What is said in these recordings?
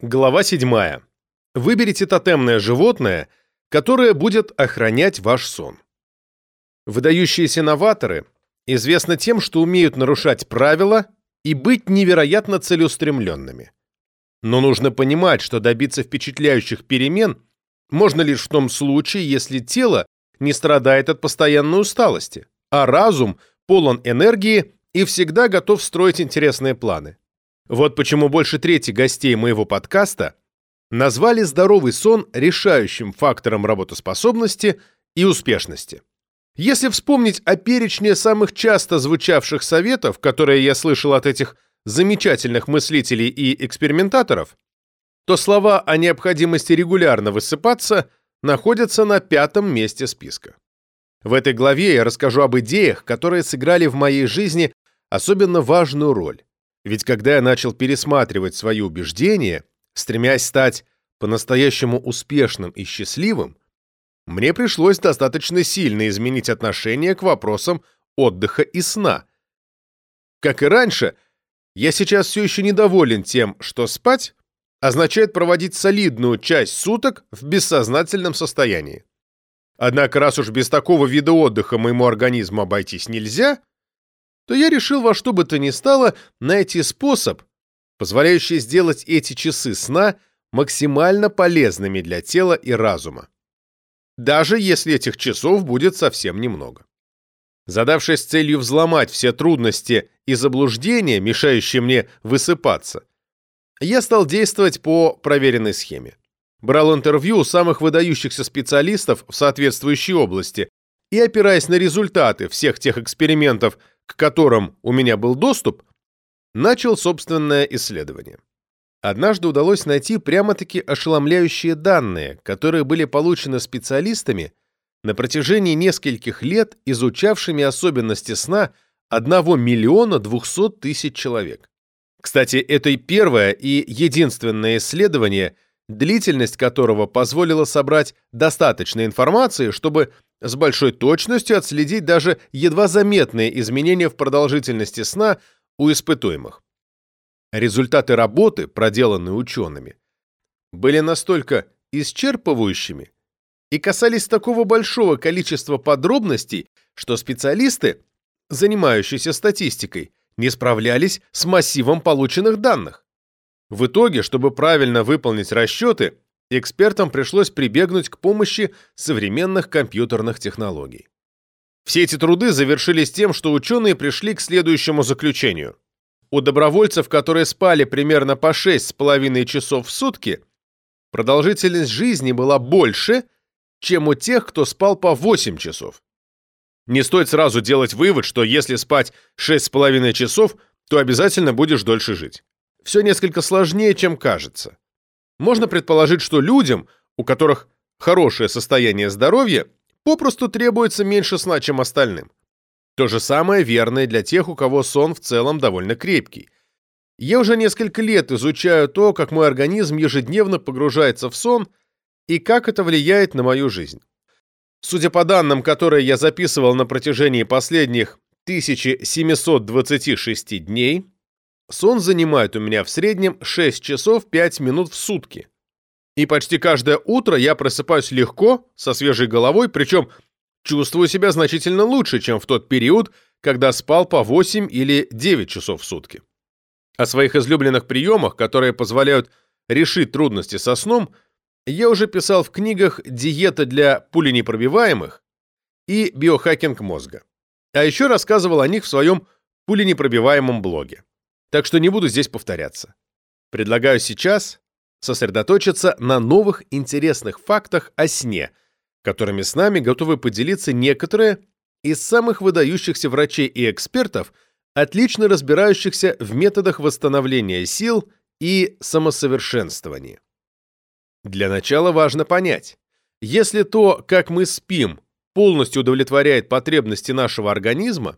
Глава 7. Выберите тотемное животное, которое будет охранять ваш сон. Выдающиеся новаторы известны тем, что умеют нарушать правила и быть невероятно целеустремленными. Но нужно понимать, что добиться впечатляющих перемен можно лишь в том случае, если тело не страдает от постоянной усталости, а разум полон энергии и всегда готов строить интересные планы. Вот почему больше трети гостей моего подкаста назвали здоровый сон решающим фактором работоспособности и успешности. Если вспомнить о перечне самых часто звучавших советов, которые я слышал от этих замечательных мыслителей и экспериментаторов, то слова о необходимости регулярно высыпаться находятся на пятом месте списка. В этой главе я расскажу об идеях, которые сыграли в моей жизни особенно важную роль. Ведь когда я начал пересматривать свои убеждения, стремясь стать по-настоящему успешным и счастливым, мне пришлось достаточно сильно изменить отношение к вопросам отдыха и сна. Как и раньше, я сейчас все еще недоволен тем, что спать означает проводить солидную часть суток в бессознательном состоянии. Однако, раз уж без такого вида отдыха моему организму обойтись нельзя, то я решил во что бы то ни стало найти способ, позволяющий сделать эти часы сна максимально полезными для тела и разума. Даже если этих часов будет совсем немного. Задавшись целью взломать все трудности и заблуждения, мешающие мне высыпаться, я стал действовать по проверенной схеме. Брал интервью у самых выдающихся специалистов в соответствующей области и, опираясь на результаты всех тех экспериментов, к которым у меня был доступ, начал собственное исследование. Однажды удалось найти прямо-таки ошеломляющие данные, которые были получены специалистами на протяжении нескольких лет, изучавшими особенности сна 1 миллиона 200 тысяч человек. Кстати, это и первое и единственное исследование, длительность которого позволила собрать достаточно информации, чтобы с большой точностью отследить даже едва заметные изменения в продолжительности сна у испытуемых. Результаты работы, проделанные учеными, были настолько исчерпывающими и касались такого большого количества подробностей, что специалисты, занимающиеся статистикой, не справлялись с массивом полученных данных. В итоге, чтобы правильно выполнить расчеты, экспертам пришлось прибегнуть к помощи современных компьютерных технологий. Все эти труды завершились тем, что ученые пришли к следующему заключению. У добровольцев, которые спали примерно по 6,5 часов в сутки, продолжительность жизни была больше, чем у тех, кто спал по 8 часов. Не стоит сразу делать вывод, что если спать 6,5 часов, то обязательно будешь дольше жить. Все несколько сложнее, чем кажется. Можно предположить, что людям, у которых хорошее состояние здоровья, попросту требуется меньше сна, чем остальным. То же самое верно и для тех, у кого сон в целом довольно крепкий. Я уже несколько лет изучаю то, как мой организм ежедневно погружается в сон и как это влияет на мою жизнь. Судя по данным, которые я записывал на протяжении последних 1726 дней, сон занимает у меня в среднем 6 часов 5 минут в сутки. И почти каждое утро я просыпаюсь легко, со свежей головой, причем чувствую себя значительно лучше, чем в тот период, когда спал по 8 или 9 часов в сутки. О своих излюбленных приемах, которые позволяют решить трудности со сном, я уже писал в книгах «Диета для пуленепробиваемых» и «Биохакинг мозга». А еще рассказывал о них в своем пуленепробиваемом блоге так что не буду здесь повторяться. Предлагаю сейчас сосредоточиться на новых интересных фактах о сне, которыми с нами готовы поделиться некоторые из самых выдающихся врачей и экспертов, отлично разбирающихся в методах восстановления сил и самосовершенствования. Для начала важно понять, если то, как мы спим, полностью удовлетворяет потребности нашего организма,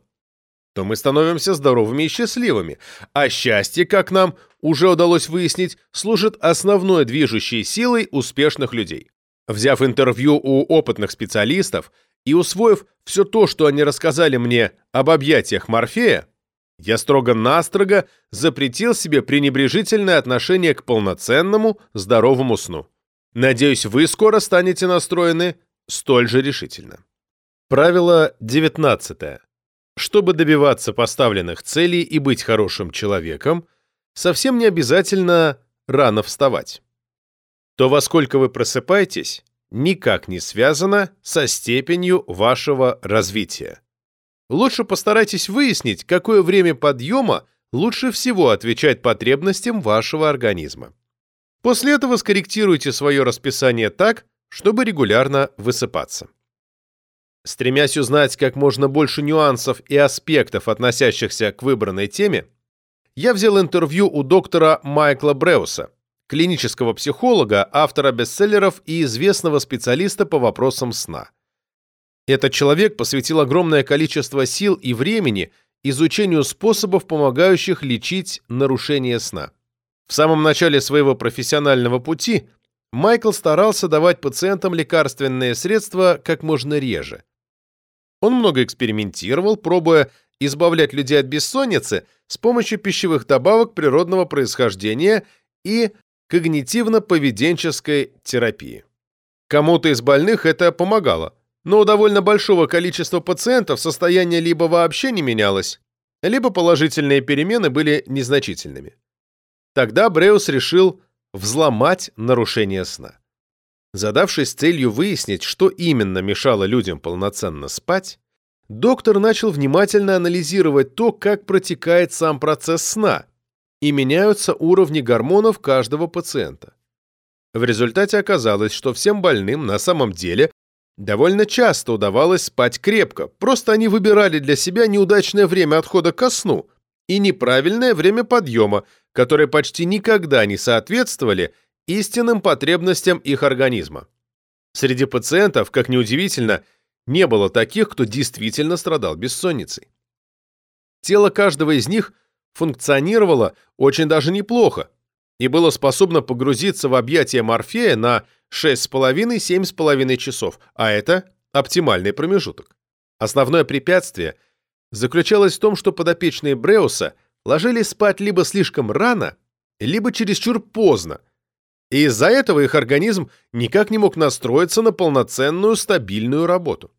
то мы становимся здоровыми и счастливыми, а счастье, как нам уже удалось выяснить, служит основной движущей силой успешных людей. Взяв интервью у опытных специалистов и усвоив все то, что они рассказали мне об объятиях Морфея, Я строго-настрого запретил себе пренебрежительное отношение к полноценному, здоровому сну. Надеюсь, вы скоро станете настроены столь же решительно. Правило 19. Чтобы добиваться поставленных целей и быть хорошим человеком, совсем не обязательно рано вставать. То, во сколько вы просыпаетесь, никак не связано со степенью вашего развития. Лучше постарайтесь выяснить, какое время подъема лучше всего отвечает потребностям вашего организма. После этого скорректируйте свое расписание так, чтобы регулярно высыпаться. Стремясь узнать как можно больше нюансов и аспектов, относящихся к выбранной теме, я взял интервью у доктора Майкла Бреуса, клинического психолога, автора бестселлеров и известного специалиста по вопросам сна. Этот человек посвятил огромное количество сил и времени изучению способов, помогающих лечить нарушение сна. В самом начале своего профессионального пути Майкл старался давать пациентам лекарственные средства как можно реже. Он много экспериментировал, пробуя избавлять людей от бессонницы с помощью пищевых добавок природного происхождения и когнитивно-поведенческой терапии. Кому-то из больных это помогало, но у довольно большого количества пациентов состояние либо вообще не менялось, либо положительные перемены были незначительными. Тогда Бреус решил взломать нарушение сна. Задавшись целью выяснить, что именно мешало людям полноценно спать, доктор начал внимательно анализировать то, как протекает сам процесс сна и меняются уровни гормонов каждого пациента. В результате оказалось, что всем больным на самом деле довольно часто удавалось спать крепко, просто они выбирали для себя неудачное время отхода ко сну и неправильное время подъема, которые почти никогда не соответствовали истинным потребностям их организма. Среди пациентов, как ни удивительно, не было таких, кто действительно страдал бессонницей. Тело каждого из них функционировало очень даже неплохо и было способно погрузиться в объятия Морфея на 6,5-7,5 часов, а это оптимальный промежуток. Основное препятствие заключалось в том, что подопечные Бреуса ложились спать либо слишком рано, либо чересчур поздно, и из-за этого их организм никак не мог настроиться на полноценную стабильную работу.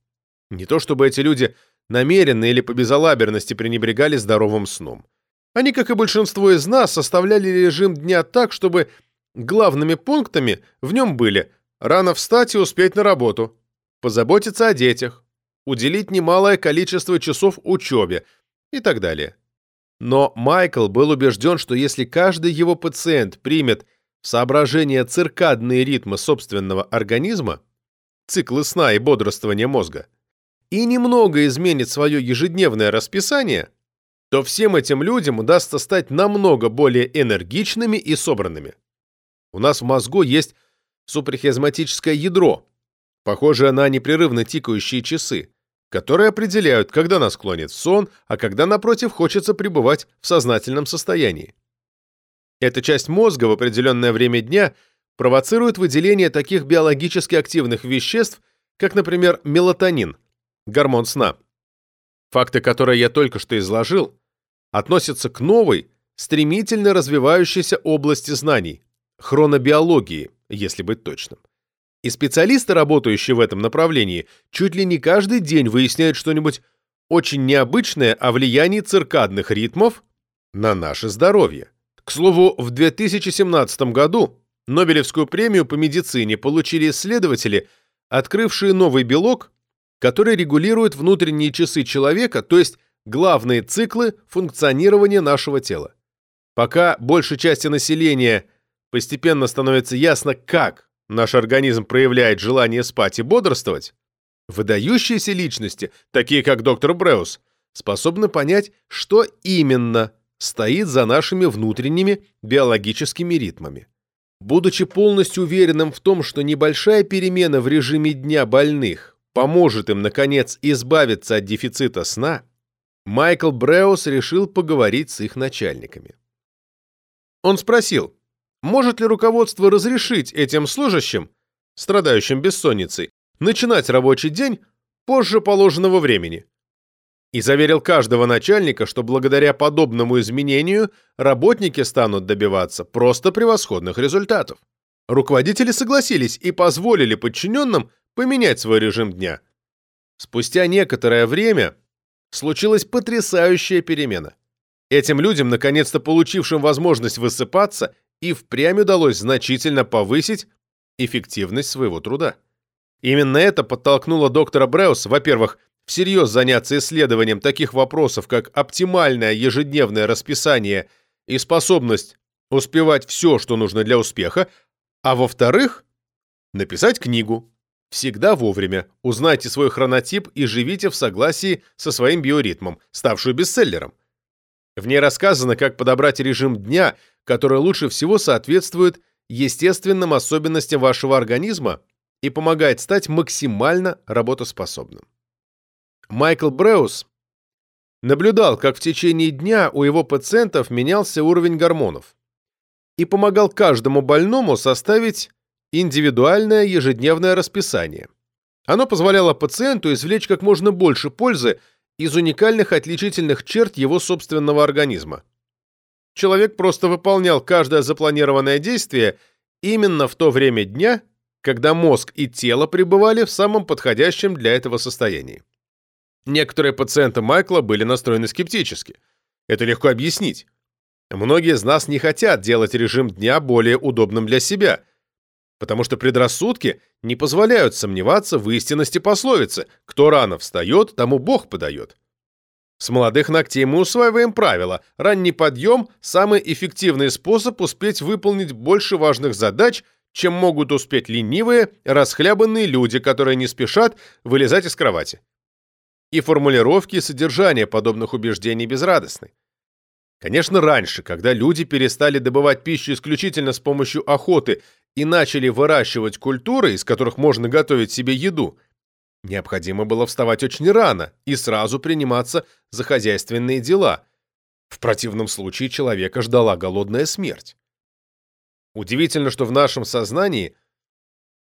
Не то чтобы эти люди намеренно или по безалаберности пренебрегали здоровым сном. Они, как и большинство из нас, составляли режим дня так, чтобы главными пунктами в нем были рано встать и успеть на работу, позаботиться о детях, уделить немалое количество часов учебе и так далее. Но Майкл был убежден, что если каждый его пациент примет в соображение циркадные ритмы собственного организма, циклы сна и бодрствования мозга, и немного изменит свое ежедневное расписание, то всем этим людям удастся стать намного более энергичными и собранными. У нас в мозгу есть супрахизматическое ядро, похожее на непрерывно тикающие часы, которые определяют, когда нас клонит в сон, а когда, напротив, хочется пребывать в сознательном состоянии. Эта часть мозга в определенное время дня провоцирует выделение таких биологически активных веществ, как, например, мелатонин, гормон сна. Факты, которые я только что изложил, относятся к новой, стремительно развивающейся области знаний – хронобиологии, если быть точным. И специалисты, работающие в этом направлении, чуть ли не каждый день выясняют что-нибудь очень необычное о влиянии циркадных ритмов на наше здоровье. К слову, в 2017 году Нобелевскую премию по медицине получили исследователи, открывшие новый белок, который регулирует внутренние часы человека, то есть главные циклы функционирования нашего тела. Пока большей части населения постепенно становится ясно, как наш организм проявляет желание спать и бодрствовать, выдающиеся личности, такие как доктор Бреус, способны понять, что именно стоит за нашими внутренними биологическими ритмами. Будучи полностью уверенным в том, что небольшая перемена в режиме дня больных поможет им, наконец, избавиться от дефицита сна, Майкл Бреус решил поговорить с их начальниками. Он спросил, может ли руководство разрешить этим служащим, страдающим бессонницей, начинать рабочий день позже положенного времени. И заверил каждого начальника, что благодаря подобному изменению работники станут добиваться просто превосходных результатов. Руководители согласились и позволили подчиненным поменять свой режим дня. Спустя некоторое время случилась потрясающая перемена. Этим людям, наконец-то получившим возможность высыпаться, и впрямь удалось значительно повысить эффективность своего труда. Именно это подтолкнуло доктора Бреус, во-первых, всерьез заняться исследованием таких вопросов, как оптимальное ежедневное расписание и способность успевать все, что нужно для успеха, а во-вторых, написать книгу. Всегда вовремя. Узнайте свой хронотип и живите в согласии со своим биоритмом, ставшую бестселлером. В ней рассказано, как подобрать режим дня, который лучше всего соответствует естественным особенностям вашего организма и помогает стать максимально работоспособным. Майкл Бреус наблюдал, как в течение дня у его пациентов менялся уровень гормонов и помогал каждому больному составить индивидуальное ежедневное расписание. Оно позволяло пациенту извлечь как можно больше пользы из уникальных отличительных черт его собственного организма. Человек просто выполнял каждое запланированное действие именно в то время дня, когда мозг и тело пребывали в самом подходящем для этого состоянии. Некоторые пациенты Майкла были настроены скептически. Это легко объяснить. Многие из нас не хотят делать режим дня более удобным для себя, потому что предрассудки не позволяют сомневаться в истинности пословицы «кто рано встает, тому Бог подает». С молодых ногтей мы усваиваем правило «ранний подъем – самый эффективный способ успеть выполнить больше важных задач, чем могут успеть ленивые, расхлябанные люди, которые не спешат вылезать из кровати» и формулировки и содержание подобных убеждений безрадостны. Конечно, раньше, когда люди перестали добывать пищу исключительно с помощью охоты и начали выращивать культуры, из которых можно готовить себе еду, необходимо было вставать очень рано и сразу приниматься за хозяйственные дела. В противном случае человека ждала голодная смерть. Удивительно, что в нашем сознании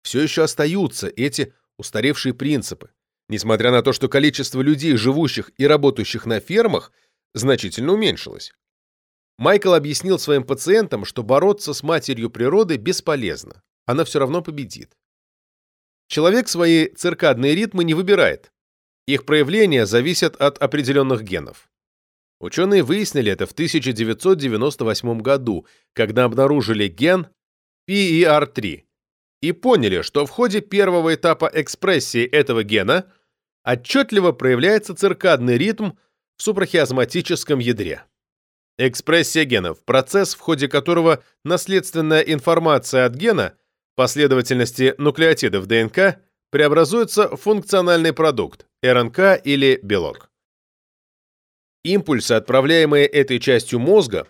все еще остаются эти устаревшие принципы, несмотря на то, что количество людей, живущих и работающих на фермах, значительно уменьшилось. Майкл объяснил своим пациентам, что бороться с матерью природы бесполезно, она все равно победит. Человек свои циркадные ритмы не выбирает. Их проявления зависят от определенных генов. Ученые выяснили это в 1998 году, когда обнаружили ген PER3 и поняли, что в ходе первого этапа экспрессии этого гена отчетливо проявляется циркадный ритм в супрахиазматическом ядре. Экспрессия генов – процесс, в ходе которого наследственная информация от гена, последовательности нуклеотидов ДНК, преобразуется в функциональный продукт – РНК или белок. Импульсы, отправляемые этой частью мозга,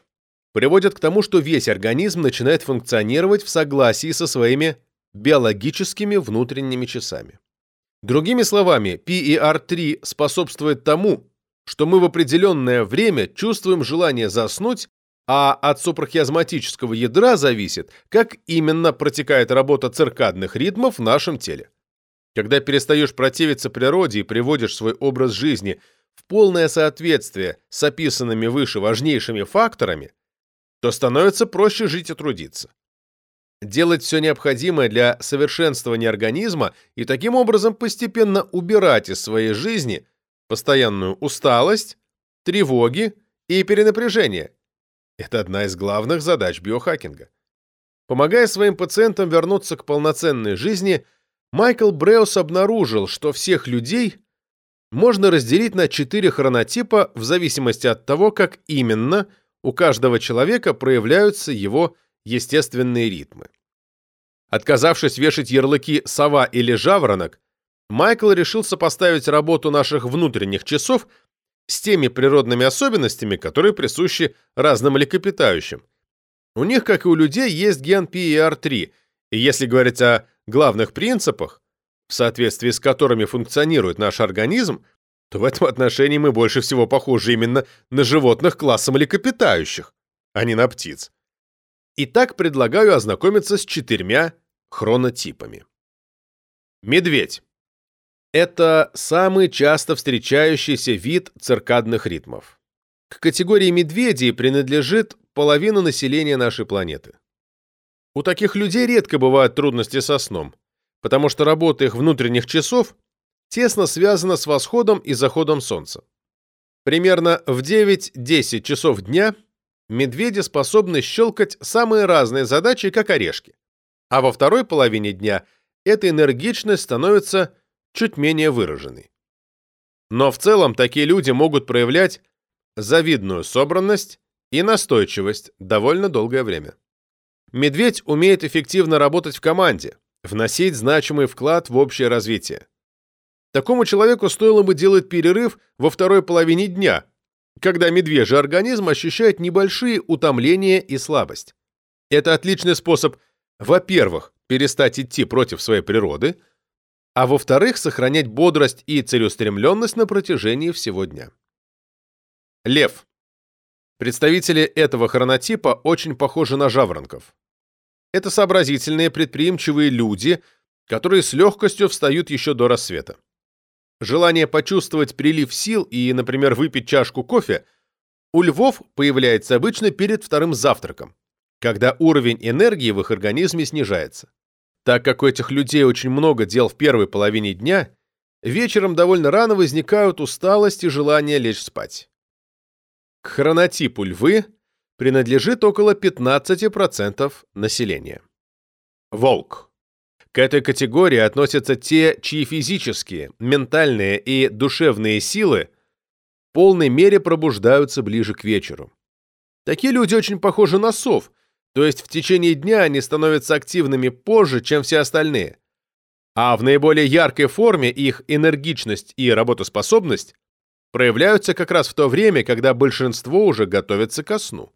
приводят к тому, что весь организм начинает функционировать в согласии со своими биологическими внутренними часами. Другими словами, PER3 способствует тому, что мы в определенное время чувствуем желание заснуть, а от супрахиазматического ядра зависит, как именно протекает работа циркадных ритмов в нашем теле. Когда перестаешь противиться природе и приводишь свой образ жизни в полное соответствие с описанными выше важнейшими факторами, то становится проще жить и трудиться делать все необходимое для совершенствования организма и таким образом постепенно убирать из своей жизни постоянную усталость, тревоги и перенапряжение. Это одна из главных задач биохакинга. Помогая своим пациентам вернуться к полноценной жизни, Майкл Бреус обнаружил, что всех людей можно разделить на четыре хронотипа в зависимости от того, как именно у каждого человека проявляются его естественные ритмы. Отказавшись вешать ярлыки «сова» или «жаворонок», Майкл решил сопоставить работу наших внутренних часов с теми природными особенностями, которые присущи разным млекопитающим. У них, как и у людей, есть ген PER3, и если говорить о главных принципах, в соответствии с которыми функционирует наш организм, то в этом отношении мы больше всего похожи именно на животных класса млекопитающих, а не на птиц. Итак, предлагаю ознакомиться с четырьмя хронотипами. Медведь. Это самый часто встречающийся вид циркадных ритмов. К категории медведей принадлежит половина населения нашей планеты. У таких людей редко бывают трудности со сном, потому что работа их внутренних часов тесно связана с восходом и заходом солнца. Примерно в 9-10 часов дня медведи способны щелкать самые разные задачи, как орешки. А во второй половине дня эта энергичность становится чуть менее выраженной. Но в целом такие люди могут проявлять завидную собранность и настойчивость довольно долгое время. Медведь умеет эффективно работать в команде, вносить значимый вклад в общее развитие. Такому человеку стоило бы делать перерыв во второй половине дня, когда медвежий организм ощущает небольшие утомления и слабость. Это отличный способ, во-первых, перестать идти против своей природы, а во-вторых, сохранять бодрость и целеустремленность на протяжении всего дня. Лев. Представители этого хронотипа очень похожи на жаворонков. Это сообразительные, предприимчивые люди, которые с легкостью встают еще до рассвета. Желание почувствовать прилив сил и, например, выпить чашку кофе у львов появляется обычно перед вторым завтраком, когда уровень энергии в их организме снижается. Так как у этих людей очень много дел в первой половине дня, вечером довольно рано возникают усталость и желание лечь спать. К хронотипу львы принадлежит около 15% населения. Волк. К этой категории относятся те, чьи физические, ментальные и душевные силы в полной мере пробуждаются ближе к вечеру. Такие люди очень похожи на сов, то есть в течение дня они становятся активными позже, чем все остальные. А в наиболее яркой форме их энергичность и работоспособность проявляются как раз в то время, когда большинство уже готовится ко сну.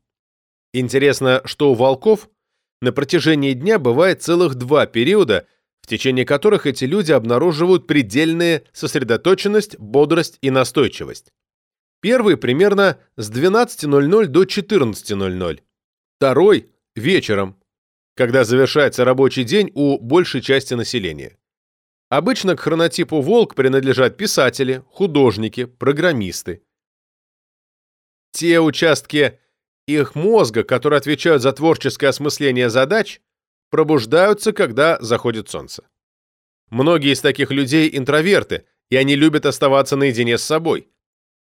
Интересно, что у волков на протяжении дня бывает целых два периода, в течение которых эти люди обнаруживают предельную сосредоточенность, бодрость и настойчивость. Первый примерно с 12.00 до 14.00. Второй – вечером, когда завершается рабочий день у большей части населения. Обычно к хронотипу волк принадлежат писатели, художники, программисты. Те участки их мозга, которые отвечают за творческое осмысление задач, пробуждаются, когда заходит солнце. Многие из таких людей интроверты, и они любят оставаться наедине с собой.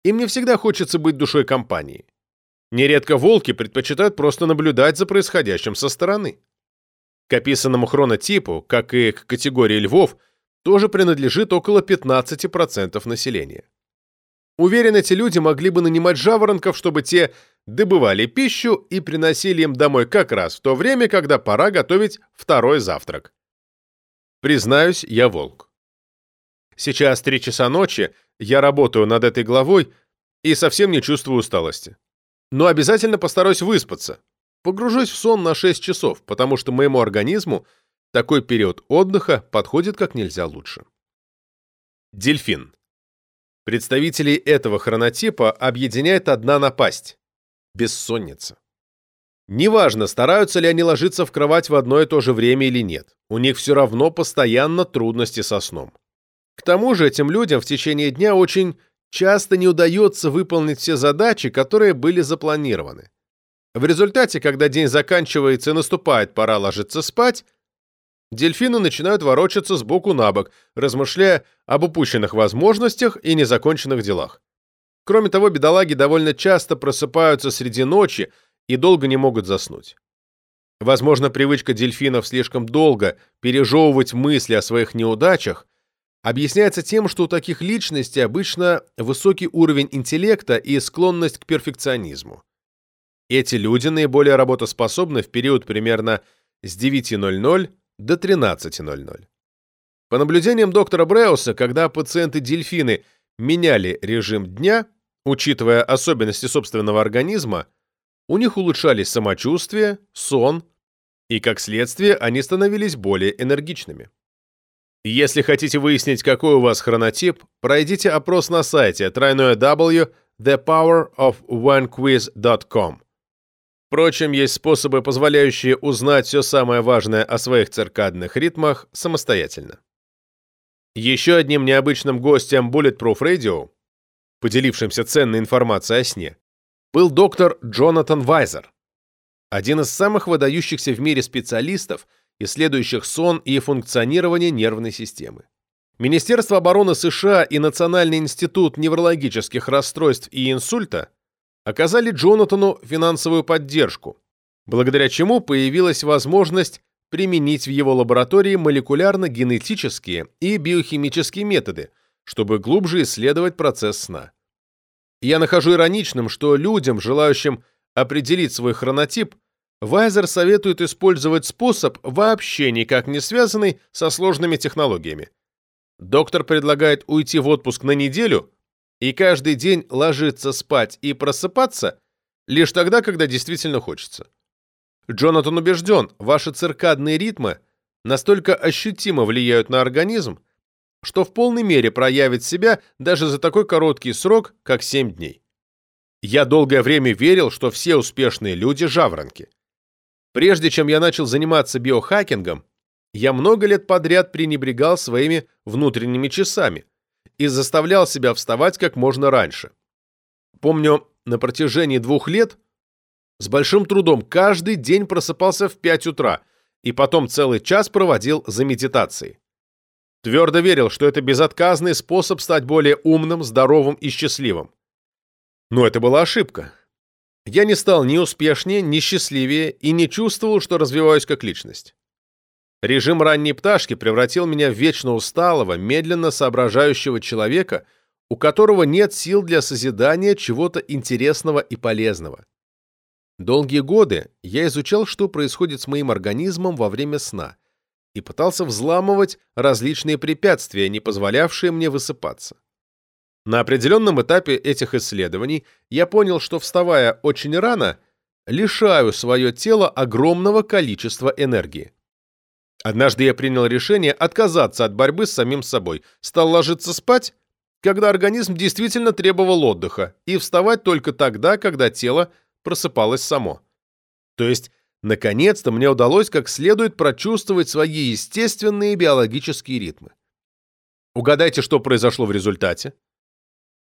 Им не всегда хочется быть душой компании. Нередко волки предпочитают просто наблюдать за происходящим со стороны. К описанному хронотипу, как и к категории львов, тоже принадлежит около 15% населения. Уверен, эти люди могли бы нанимать жаворонков, чтобы те добывали пищу и приносили им домой как раз в то время, когда пора готовить второй завтрак. Признаюсь, я волк. Сейчас три часа ночи, я работаю над этой главой и совсем не чувствую усталости. Но обязательно постараюсь выспаться. Погружусь в сон на 6 часов, потому что моему организму такой период отдыха подходит как нельзя лучше. Дельфин. Представителей этого хронотипа объединяет одна напасть – бессонница. Неважно, стараются ли они ложиться в кровать в одно и то же время или нет, у них все равно постоянно трудности со сном. К тому же этим людям в течение дня очень часто не удается выполнить все задачи, которые были запланированы. В результате, когда день заканчивается и наступает пора ложиться спать, Дельфины начинают ворочаться с боку на бок, размышляя об упущенных возможностях и незаконченных делах. Кроме того, бедолаги довольно часто просыпаются среди ночи и долго не могут заснуть. Возможно, привычка дельфинов слишком долго пережевывать мысли о своих неудачах объясняется тем, что у таких личностей обычно высокий уровень интеллекта и склонность к перфекционизму. Эти люди наиболее работоспособны в период примерно с 9.00 до 13.00. По наблюдениям доктора Бреуса, когда пациенты-дельфины меняли режим дня, учитывая особенности собственного организма, у них улучшались самочувствие, сон, и, как следствие, они становились более энергичными. Если хотите выяснить, какой у вас хронотип, пройдите опрос на сайте www.thepowerofOneQuiz.com. Впрочем, есть способы, позволяющие узнать все самое важное о своих циркадных ритмах самостоятельно. Еще одним необычным гостем Bulletproof Radio, поделившимся ценной информацией о сне, был доктор Джонатан Вайзер, один из самых выдающихся в мире специалистов, исследующих сон и функционирование нервной системы. Министерство обороны США и Национальный институт неврологических расстройств и инсульта оказали Джонатану финансовую поддержку, благодаря чему появилась возможность применить в его лаборатории молекулярно-генетические и биохимические методы, чтобы глубже исследовать процесс сна. Я нахожу ироничным, что людям, желающим определить свой хронотип, Вайзер советует использовать способ, вообще никак не связанный со сложными технологиями. Доктор предлагает уйти в отпуск на неделю и каждый день ложиться спать и просыпаться лишь тогда, когда действительно хочется. Джонатан убежден, ваши циркадные ритмы настолько ощутимо влияют на организм, что в полной мере проявит себя даже за такой короткий срок, как 7 дней. Я долгое время верил, что все успешные люди – жаворонки. Прежде чем я начал заниматься биохакингом, я много лет подряд пренебрегал своими внутренними часами и заставлял себя вставать как можно раньше. Помню, на протяжении двух лет с большим трудом каждый день просыпался в 5 утра и потом целый час проводил за медитацией. Твердо верил, что это безотказный способ стать более умным, здоровым и счастливым. Но это была ошибка. Я не стал ни успешнее, ни счастливее и не чувствовал, что развиваюсь как личность. Режим ранней пташки превратил меня в вечно усталого, медленно соображающего человека, у которого нет сил для созидания чего-то интересного и полезного. Долгие годы я изучал, что происходит с моим организмом во время сна, и пытался взламывать различные препятствия, не позволявшие мне высыпаться. На определенном этапе этих исследований я понял, что, вставая очень рано, лишаю свое тело огромного количества энергии. Однажды я принял решение отказаться от борьбы с самим собой, стал ложиться спать, когда организм действительно требовал отдыха, и вставать только тогда, когда тело просыпалось само. То есть, наконец-то мне удалось как следует прочувствовать свои естественные биологические ритмы. Угадайте, что произошло в результате?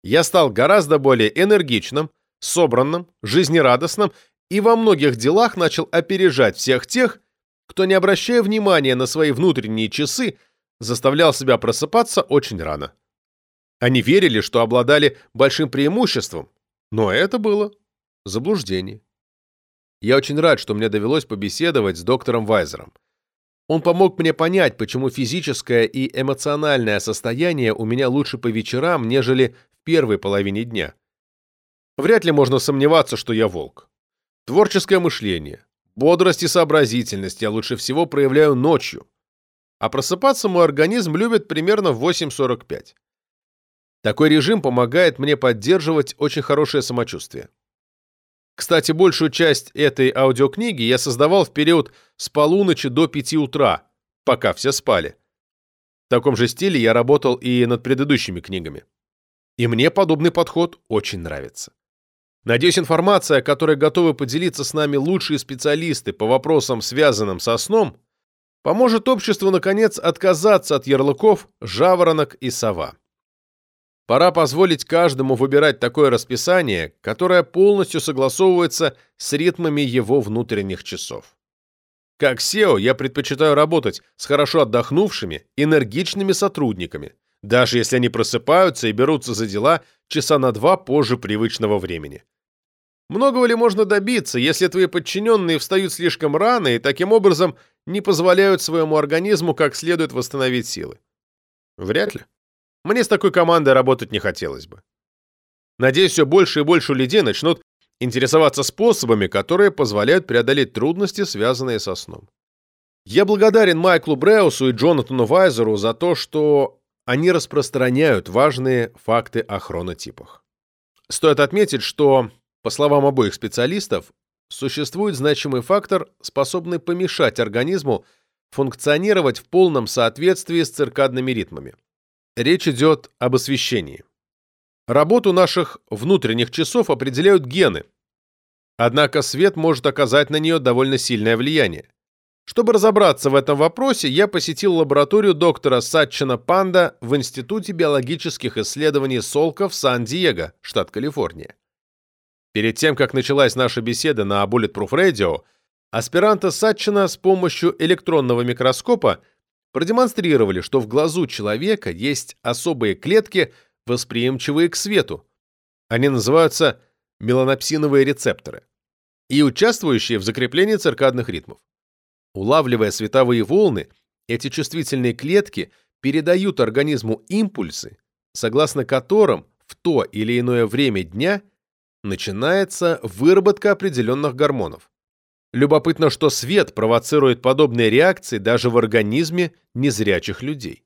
Я стал гораздо более энергичным, собранным, жизнерадостным и во многих делах начал опережать всех тех, кто, не обращая внимания на свои внутренние часы, заставлял себя просыпаться очень рано. Они верили, что обладали большим преимуществом, но это было заблуждение. Я очень рад, что мне довелось побеседовать с доктором Вайзером. Он помог мне понять, почему физическое и эмоциональное состояние у меня лучше по вечерам, нежели в первой половине дня. Вряд ли можно сомневаться, что я волк. Творческое мышление, бодрость и сообразительность я лучше всего проявляю ночью, а просыпаться мой организм любит примерно в 8.45. Такой режим помогает мне поддерживать очень хорошее самочувствие. Кстати, большую часть этой аудиокниги я создавал в период с полуночи до 5 утра, пока все спали. В таком же стиле я работал и над предыдущими книгами. И мне подобный подход очень нравится. Надеюсь, информация, которой готовы поделиться с нами лучшие специалисты по вопросам, связанным со сном, поможет обществу, наконец, отказаться от ярлыков «жаворонок» и «сова». Пора позволить каждому выбирать такое расписание, которое полностью согласовывается с ритмами его внутренних часов. Как SEO я предпочитаю работать с хорошо отдохнувшими, энергичными сотрудниками, даже если они просыпаются и берутся за дела часа на два позже привычного времени. Многого ли можно добиться, если твои подчиненные встают слишком рано и таким образом не позволяют своему организму как следует восстановить силы? Вряд ли. Мне с такой командой работать не хотелось бы. Надеюсь, все больше и больше людей начнут интересоваться способами, которые позволяют преодолеть трудности, связанные со сном. Я благодарен Майклу Бреусу и Джонатану Вайзеру за то, что они распространяют важные факты о хронотипах. Стоит отметить, что, по словам обоих специалистов, существует значимый фактор, способный помешать организму функционировать в полном соответствии с циркадными ритмами. Речь идет об освещении. Работу наших внутренних часов определяют гены. Однако свет может оказать на нее довольно сильное влияние. Чтобы разобраться в этом вопросе, я посетил лабораторию доктора Сатчина Панда в Институте биологических исследований Солка в Сан-Диего, штат Калифорния. Перед тем, как началась наша беседа на Bulletproof Radio, аспиранта Сатчина с помощью электронного микроскопа продемонстрировали, что в глазу человека есть особые клетки, восприимчивые к свету. Они называются меланопсиновые рецепторы и участвующие в закреплении циркадных ритмов. Улавливая световые волны, эти чувствительные клетки передают организму импульсы, согласно которым в то или иное время дня начинается выработка определенных гормонов. Любопытно, что свет провоцирует подобные реакции даже в организме незрячих людей.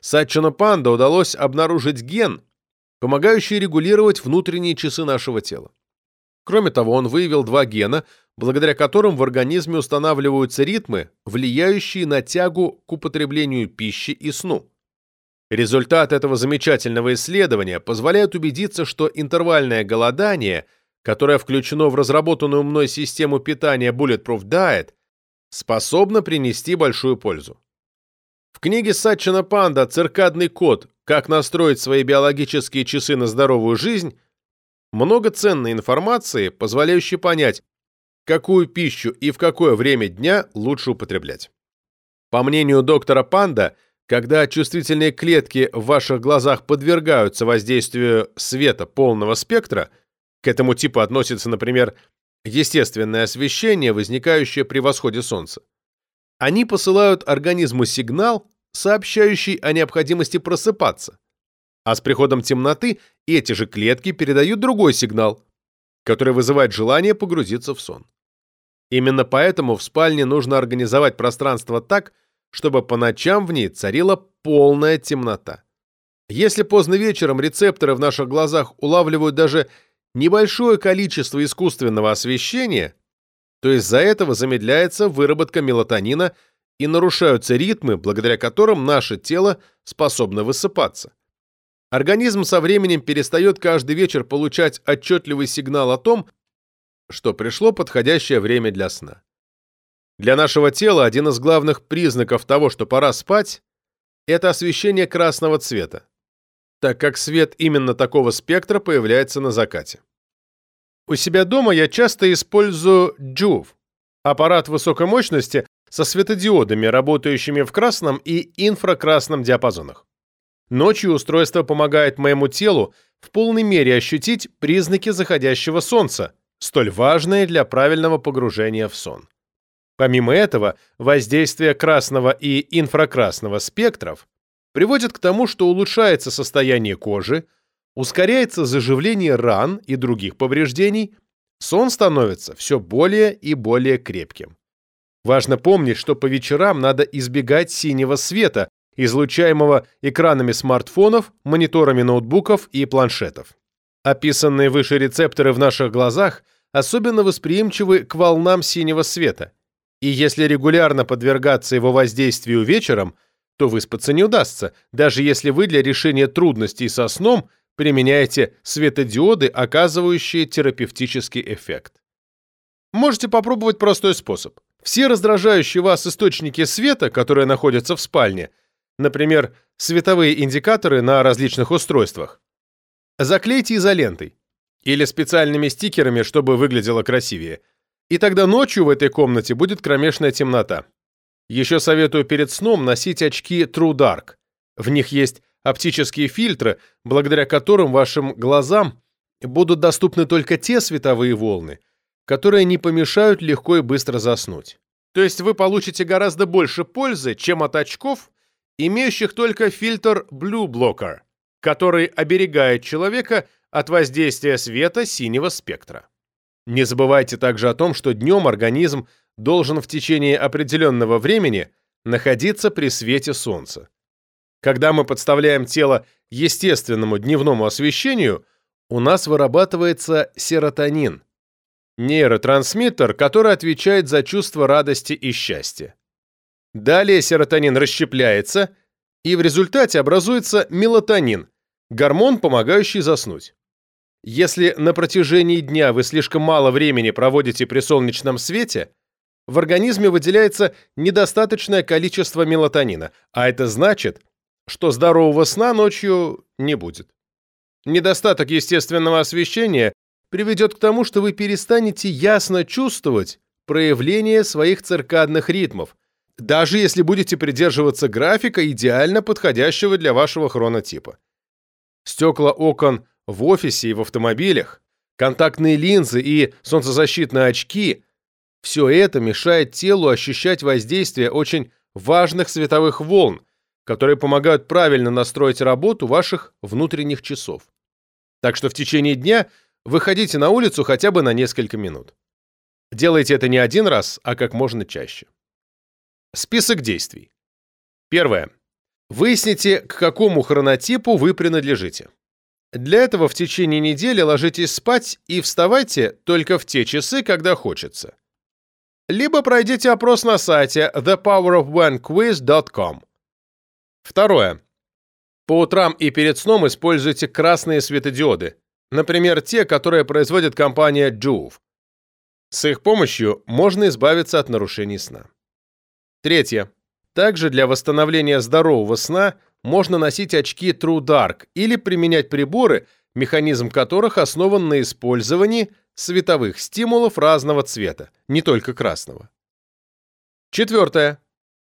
Сатчину Панда удалось обнаружить ген, помогающий регулировать внутренние часы нашего тела. Кроме того, он выявил два гена, благодаря которым в организме устанавливаются ритмы, влияющие на тягу к употреблению пищи и сну. Результат этого замечательного исследования позволяет убедиться, что интервальное голодание, которое включено в разработанную мной систему питания Bulletproof Diet, способно принести большую пользу. В книге Сатчина Панда «Циркадный код. Как настроить свои биологические часы на здоровую жизнь» много ценной информации, позволяющей понять, какую пищу и в какое время дня лучше употреблять. По мнению доктора Панда, когда чувствительные клетки в ваших глазах подвергаются воздействию света полного спектра, к этому типу относится, например, естественное освещение, возникающее при восходе солнца, они посылают организму сигнал, сообщающий о необходимости просыпаться. А с приходом темноты эти же клетки передают другой сигнал, который вызывает желание погрузиться в сон. Именно поэтому в спальне нужно организовать пространство так, чтобы по ночам в ней царила полная темнота. Если поздно вечером рецепторы в наших глазах улавливают даже небольшое количество искусственного освещения, то из-за этого замедляется выработка мелатонина и нарушаются ритмы, благодаря которым наше тело способно высыпаться. Организм со временем перестает каждый вечер получать отчетливый сигнал о том, что пришло подходящее время для сна. Для нашего тела один из главных признаков того, что пора спать, это освещение красного цвета, так как свет именно такого спектра появляется на закате. У себя дома я часто использую Juve, аппарат высокой мощности со светодиодами, работающими в красном и инфракрасном диапазонах. Ночью устройство помогает моему телу в полной мере ощутить признаки заходящего солнца, столь важные для правильного погружения в сон. Помимо этого, воздействие красного и инфракрасного спектров приводит к тому, что улучшается состояние кожи, ускоряется заживление ран и других повреждений, сон становится все более и более крепким. Важно помнить, что по вечерам надо избегать синего света, излучаемого экранами смартфонов, мониторами ноутбуков и планшетов. Описанные выше рецепторы в наших глазах особенно восприимчивы к волнам синего света, и если регулярно подвергаться его воздействию вечером, то выспаться не удастся, даже если вы для решения трудностей со сном применяете светодиоды, оказывающие терапевтический эффект. Можете попробовать простой способ. Все раздражающие вас источники света, которые находятся в спальне – например, световые индикаторы на различных устройствах, заклейте изолентой или специальными стикерами, чтобы выглядело красивее. И тогда ночью в этой комнате будет кромешная темнота. Еще советую перед сном носить очки True Dark. В них есть оптические фильтры, благодаря которым вашим глазам будут доступны только те световые волны, которые не помешают легко и быстро заснуть. То есть вы получите гораздо больше пользы, чем от очков, имеющих только фильтр Blue Blocker, который оберегает человека от воздействия света синего спектра. Не забывайте также о том, что днем организм должен в течение определенного времени находиться при свете солнца. Когда мы подставляем тело естественному дневному освещению, у нас вырабатывается серотонин, нейротрансмиттер, который отвечает за чувство радости и счастья. Далее серотонин расщепляется, и в результате образуется мелатонин, гормон, помогающий заснуть. Если на протяжении дня вы слишком мало времени проводите при солнечном свете, в организме выделяется недостаточное количество мелатонина, а это значит, что здорового сна ночью не будет. Недостаток естественного освещения приведет к тому, что вы перестанете ясно чувствовать проявление своих циркадных ритмов, даже если будете придерживаться графика, идеально подходящего для вашего хронотипа. Стекла окон в офисе и в автомобилях, контактные линзы и солнцезащитные очки – все это мешает телу ощущать воздействие очень важных световых волн, которые помогают правильно настроить работу ваших внутренних часов. Так что в течение дня выходите на улицу хотя бы на несколько минут. Делайте это не один раз, а как можно чаще. Список действий. Первое. Выясните, к какому хронотипу вы принадлежите. Для этого в течение недели ложитесь спать и вставайте только в те часы, когда хочется. Либо пройдите опрос на сайте thepowerofonequiz.com. Второе. По утрам и перед сном используйте красные светодиоды, например, те, которые производит компания Juve. С их помощью можно избавиться от нарушений сна. Третье. Также для восстановления здорового сна можно носить очки True Dark или применять приборы, механизм которых основан на использовании световых стимулов разного цвета, не только красного. Четвертое.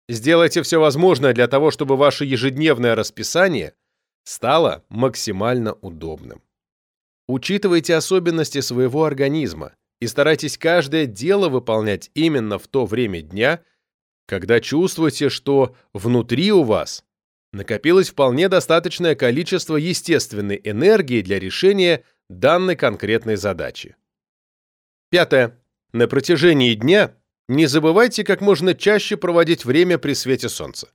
Сделайте все возможное для того, чтобы ваше ежедневное расписание стало максимально удобным. Учитывайте особенности своего организма и старайтесь каждое дело выполнять именно в то время дня, когда чувствуете, что внутри у вас накопилось вполне достаточное количество естественной энергии для решения данной конкретной задачи. Пятое. На протяжении дня не забывайте как можно чаще проводить время при свете солнца.